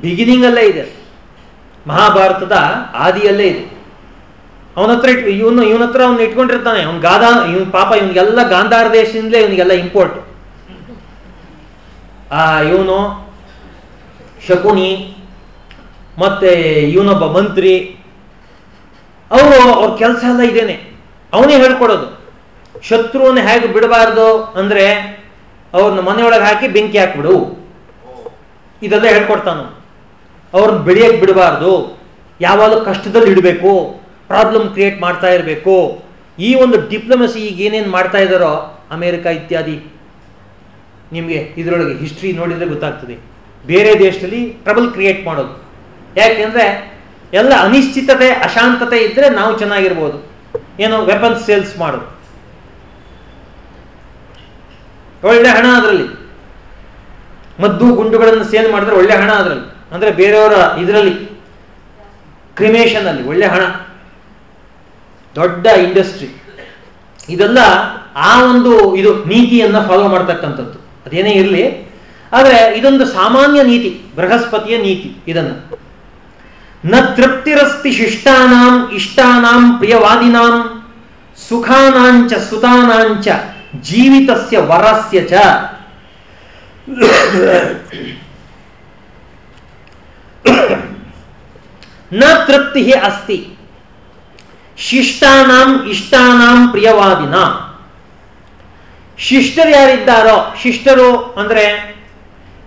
ಬಿಗಿನಿಂಗ್ ಅಲ್ಲೇ ಇದೆ. ಮಹಾಭಾರತದ ಆದಿಯಲ್ಲೇ ಇದೆ. ಅವನ ಹತ್ರ ಇವನು ಇವನ ಹತ್ರ ಅವ್ನು ಇಟ್ಕೊಂಡಿರ್ತಾನೆ. ಅವ್ನ ಗಾದಾ, ಇವನ್ ಪಾಪ ಇವನಿಗೆಲ್ಲ ಗಾಂಧಾರ ದೇಶದಿಂದಲೇ ಇವನಿಗೆಲ್ಲ ಇಂಪೋರ್ಟ್ ಆ, ಇವನು ಶಕುನಿ, ಮತ್ತೆ ಇವನೊಬ್ಬ ಮಂತ್ರಿ. ಅವರು ಅವ್ರ ಕೆಲಸ ಎಲ್ಲ ಇದೇನೆ. ಅವನೇ ಹೇಳ್ಕೊಡೋದು. ಶತ್ರುವನ್ನು ಹೇಗೆ ಬಿಡಬಾರ್ದು ಅಂದ್ರೆ ಅವ್ರನ್ನ ಮನೆಯೊಳಗೆ ಹಾಕಿ ಬೆಂಕಿ ಹಾಕ್ಬಿಡು. ಇದೆಲ್ಲ ಹೇಳ್ಕೊಡ್ತಾನ. ಅವ್ರನ್ನ ಬೆಳೆಯಕ್ಕೆ ಬಿಡಬಾರ್ದು. ಯಾವಾಗ ಕಷ್ಟದಲ್ಲಿ ಇಡಬೇಕು. ಪ್ರಾಬ್ಲಮ್ ಕ್ರಿಯೇಟ್ ಮಾಡ್ತಾ ಇರಬೇಕು. ಈ ಒಂದು ಡಿಪ್ಲೊಮಸಿ ಈಗ ಏನೇನು ಮಾಡ್ತಾ ಇದ್ದಾರೋ ಅಮೇರಿಕ ಇತ್ಯಾದಿ, ನಿಮಗೆ ಇದರೊಳಗೆ ಹಿಸ್ಟ್ರಿ ನೋಡಿದರೆ ಗೊತ್ತಾಗ್ತದೆ. ಬೇರೆ ದೇಶದಲ್ಲಿ ಟ್ರಬಲ್ ಕ್ರಿಯೇಟ್ ಮಾಡೋದು. ಯಾಕೆಂದ್ರೆ, ಎಲ್ಲ ಅನಿಶ್ಚಿತತೆ, ಅಶಾಂತತೆ ಇದ್ದರೆ ನಾವು ಚೆನ್ನಾಗಿರ್ಬೋದು. ಏನು ವೆಪನ್ಸ್ ಸೇಲ್ಸ್ ಮಾಡೋದು. ಒಳ್ಳೆ ಹಣ ಅದರಲ್ಲಿ. ಮದ್ದು, ಗುಂಡುಗಳನ್ನು ಸೇಲ್ ಮಾಡಿದ್ರೆ ಒಳ್ಳೆ ಹಣ ಅದರಲ್ಲಿ. ಅಂದ್ರೆ ಬೇರೆಯವರ ಇದರಲ್ಲಿ ಕ್ರಿಮೇಷನ್ ಅಲ್ಲಿ ಒಳ್ಳೆ ಹಣ. ದೊಡ್ಡ ಇಂಡಸ್ಟ್ರಿ. ಇದೆಲ್ಲ ಆ ಒಂದು ಇದು ನೀತಿಯನ್ನು ಫಾಲೋ ಮಾಡ್ತಕ್ಕಂಥದ್ದು. ಅದೇನೇ ಇರಲಿ, ಆದರೆ ಇದೊಂದು ಸಾಮಾನ್ಯ ನೀತಿ, ಬೃಹಸ್ಪತಿಯ ನೀತಿ ಇದನ್ನು. ನ ತೃಪ್ತಿರಸ್ತಿ ಶಿಷ್ಟಾನಾಂ, ಇಷ್ಟಾನಾಂ ಪ್ರಿಯವಾದಿನಾಂ, ಸುಖಾನಾಂಚ ಸುತಾನಾಂಚ ಜೀವಿತಸ್ಯ ವರಸ್ಯ ಚ. ನ ತೃಪ್ತಿ ಅಸ್ತಿ. ಶಿಷ್ಟಾನಾಂ, ಇಷ್ಟಾನಾಂ ಪ್ರಿಯವಾದಿನ. ಶಿಷ್ಟರು ಯಾರಿದ್ದಾರೋ, ಶಿಷ್ಟರು ಅಂದ್ರೆ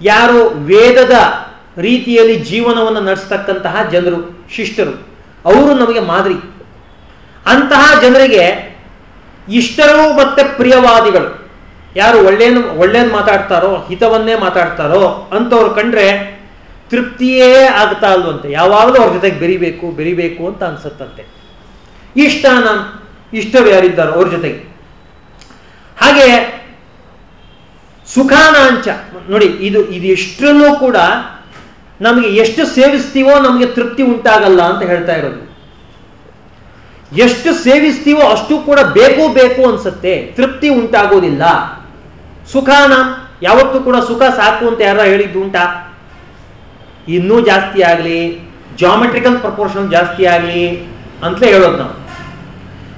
ಯಾರು ವೇದದ ರೀತಿಯಲ್ಲಿ ಜೀವನವನ್ನು ನಡೆಸ್ತಕ್ಕಂತಹ ಜನರು, ಶಿಷ್ಟರು. ಅವರು ನಮಗೆ ಮಾದರಿ. ಅಂತಹ ಜನರಿಗೆ ಇಷ್ಟರು ಮತ್ತೆ ಪ್ರಿಯವಾದಿಗಳು. ಯಾರು ಒಳ್ಳೆಯದು ಒಳ್ಳೇದು ಮಾತಾಡ್ತಾರೋ, ಹಿತವನ್ನೇ ಮಾತಾಡ್ತಾರೋ ಅಂತವ್ರು ಕಂಡ್ರೆ ತೃಪ್ತಿಯೇ ಆಗ್ತಾ ಅಲ್ವಂತೆ ಯಾವಾಗಲೂ ಅವ್ರ ಜೊತೆಗೆ ಬೆರಿಬೇಕು ಬೆರಿಬೇಕು ಅಂತ ಅನ್ಸತ್ತಂತೆ. ಇಷ್ಟ ನಾನು ಇಷ್ಟರು ಯಾರಿದ್ದಾರೋ ಅವ್ರ ಜೊತೆಗೆ. ಹಾಗೆ ಸುಖಾನಾಂಚ, ನೋಡಿ ಇದು ಇದು ಎಷ್ಟರಲ್ಲೂ ಕೂಡ ನಮಗೆ ಎಷ್ಟು ಸೇವಿಸ್ತೀವೋ ನಮಗೆ ತೃಪ್ತಿ ಉಂಟಾಗಲ್ಲ ಅಂತ ಹೇಳ್ತಾ ಇರೋದು. ಎಷ್ಟು ಸೇವಿಸ್ತೀವೋ ಅಷ್ಟು ಕೂಡ ಬೇಕು ಬೇಕು ಅನ್ಸುತ್ತೆ, ತೃಪ್ತಿ ಉಂಟಾಗೋದಿಲ್ಲ. ಸುಖಾನ, ಯಾವತ್ತೂ ಕೂಡ ಸುಖ ಸಾಕು ಅಂತ ಯಾರ ಹೇಳಿದ್ದು ಉಂಟಾ? ಇನ್ನೂ ಜಾಸ್ತಿ ಆಗಲಿ ಜಾಮೆಟ್ರಿಕಲ್ ಪ್ರಪೋರ್ಷನ್ ಜಾಸ್ತಿ ಆಗಲಿ ಅಂತಲೇ ಹೇಳೋದು ನಾವು.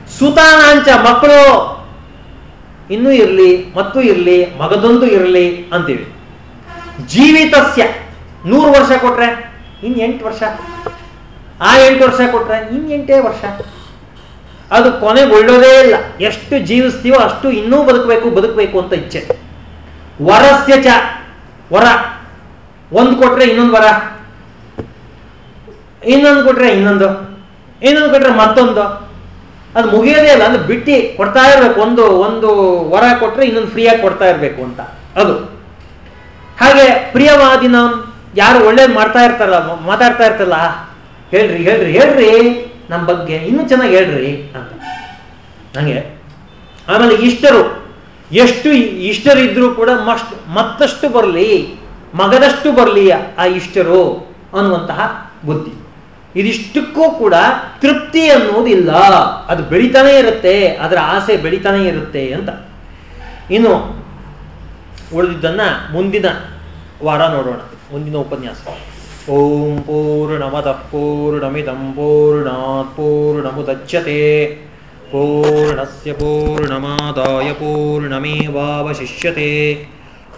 ಸುತಾನಾಂಚ ಮಕ್ಕಳು ಇನ್ನೂ ಇರಲಿ ಮತ್ತು ಇರಲಿ, ಮಗದೊಂದು ಇರಲಿ ಅಂತೀವಿ. ಜೀವಿತಸ್ಯ, ನೂರು ವರ್ಷ ಕೊಟ್ರೆ, ಇನ್ ಎಂಟು ವರ್ಷ. ಆ ಎಂಟು ವರ್ಷ ಕೊಟ್ರೆ ಇನ್ ಎಂಟೇ ವರ್ಷ. ಅದು ಕೊನೆಗೊಳ್ಳೋದೇ ಇಲ್ಲ. ಎಷ್ಟು ಜೀವಿಸ್ತೀವೋ ಅಷ್ಟು ಇನ್ನೂ ಬದುಕಬೇಕು ಬದುಕಬೇಕು ಅಂತ ಇಚ್ಛೆ. ವರಸ್ಯ ಚ, ವರ. ಒಂದು ಕೊಟ್ರೆ ಇನ್ನೊಂದು ವರ. ಇನ್ನೊಂದು ಕೊಟ್ರೆ ಇನ್ನೊಂದು. ಇನ್ನೊಂದು ಕೊಟ್ರೆ ಮತ್ತೊಂದು. ಅದು ಮುಗಿಯೋದೇ ಇಲ್ಲ ಅಂದ್ರೆ ಬಿಟ್ಟು ಕೊಡ್ತಾ ಇರಬೇಕು, ಒಂದು ಒಂದು ವರ ಕೊಟ್ರೆ ಇನ್ನೊಂದು ಫ್ರೀಯಾಗಿ ಕೊಡ್ತಾ ಇರಬೇಕು ಅಂತ. ಅದು. ಹಾಗೆ ಪ್ರಿಯವಾದಿನ ಯಾರು ಒಳ್ಳೇದು ಮಾಡ್ತಾ ಇರ್ತಾರಲ್ಲ ಮಾತಾಡ್ತಾ ಇರ್ತಲ್ಲ ಹೇಳ್ರಿ ಹೇಳ್ರಿ ಹೇಳ್ರಿ ನಮ್ಮ ಬಗ್ಗೆ ಇನ್ನೂ ಚೆನ್ನಾಗಿ ಹೇಳ್ರಿ ಅಂತ. ಹಂಗೆ. ಆಮೇಲೆ ಇಷ್ಟರು, ಎಷ್ಟು ಇಷ್ಟರು ಇಷ್ಟರಿದ್ರೂ ಕೂಡ ಮಸ್ಟ್ ಮತ್ತಷ್ಟು ಬರಲಿ, ಮಗದಷ್ಟು ಬರಲಿ ಆ ಇಷ್ಟರು ಅನ್ನುವಂತಹ ಬುದ್ಧಿ. ಇದಿಷ್ಟಕ್ಕೂ ಕೂಡ ತೃಪ್ತಿ ಅನ್ನೋದಿಲ್ಲ. ಅದು ಬೆಳಿತಾನೆ ಇರುತ್ತೆ, ಅದರ ಆಸೆ ಬೆಳಿತಾನೆ ಇರುತ್ತೆ ಅಂತ. ಇನ್ನು ಉಳಿದಿದ್ದನ್ನ ಮುಂದಿನ ವಾರ ನೋಡೋಣ, ಮುಂದಿನ ಉಪನ್ಯಾಸ. ಓಂ ಪೂರ್ಣಮದಃ ಪೂರ್ಣಮಿದಂ ಪೂರ್ಣಾತ್ ಪೂರ್ಣಮುದಚ್ಯತೆ. ಪೂರ್ಣಸ್ಯ ಪೂರ್ಣಮಾದಾಯ ಪೂರ್ಣಮೇವಾವಶಿಷ್ಯತೆ.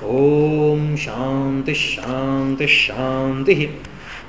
ಓಂ ಶಾಂತಿ ಶಾಂತಿ ಶಾಂತಿ.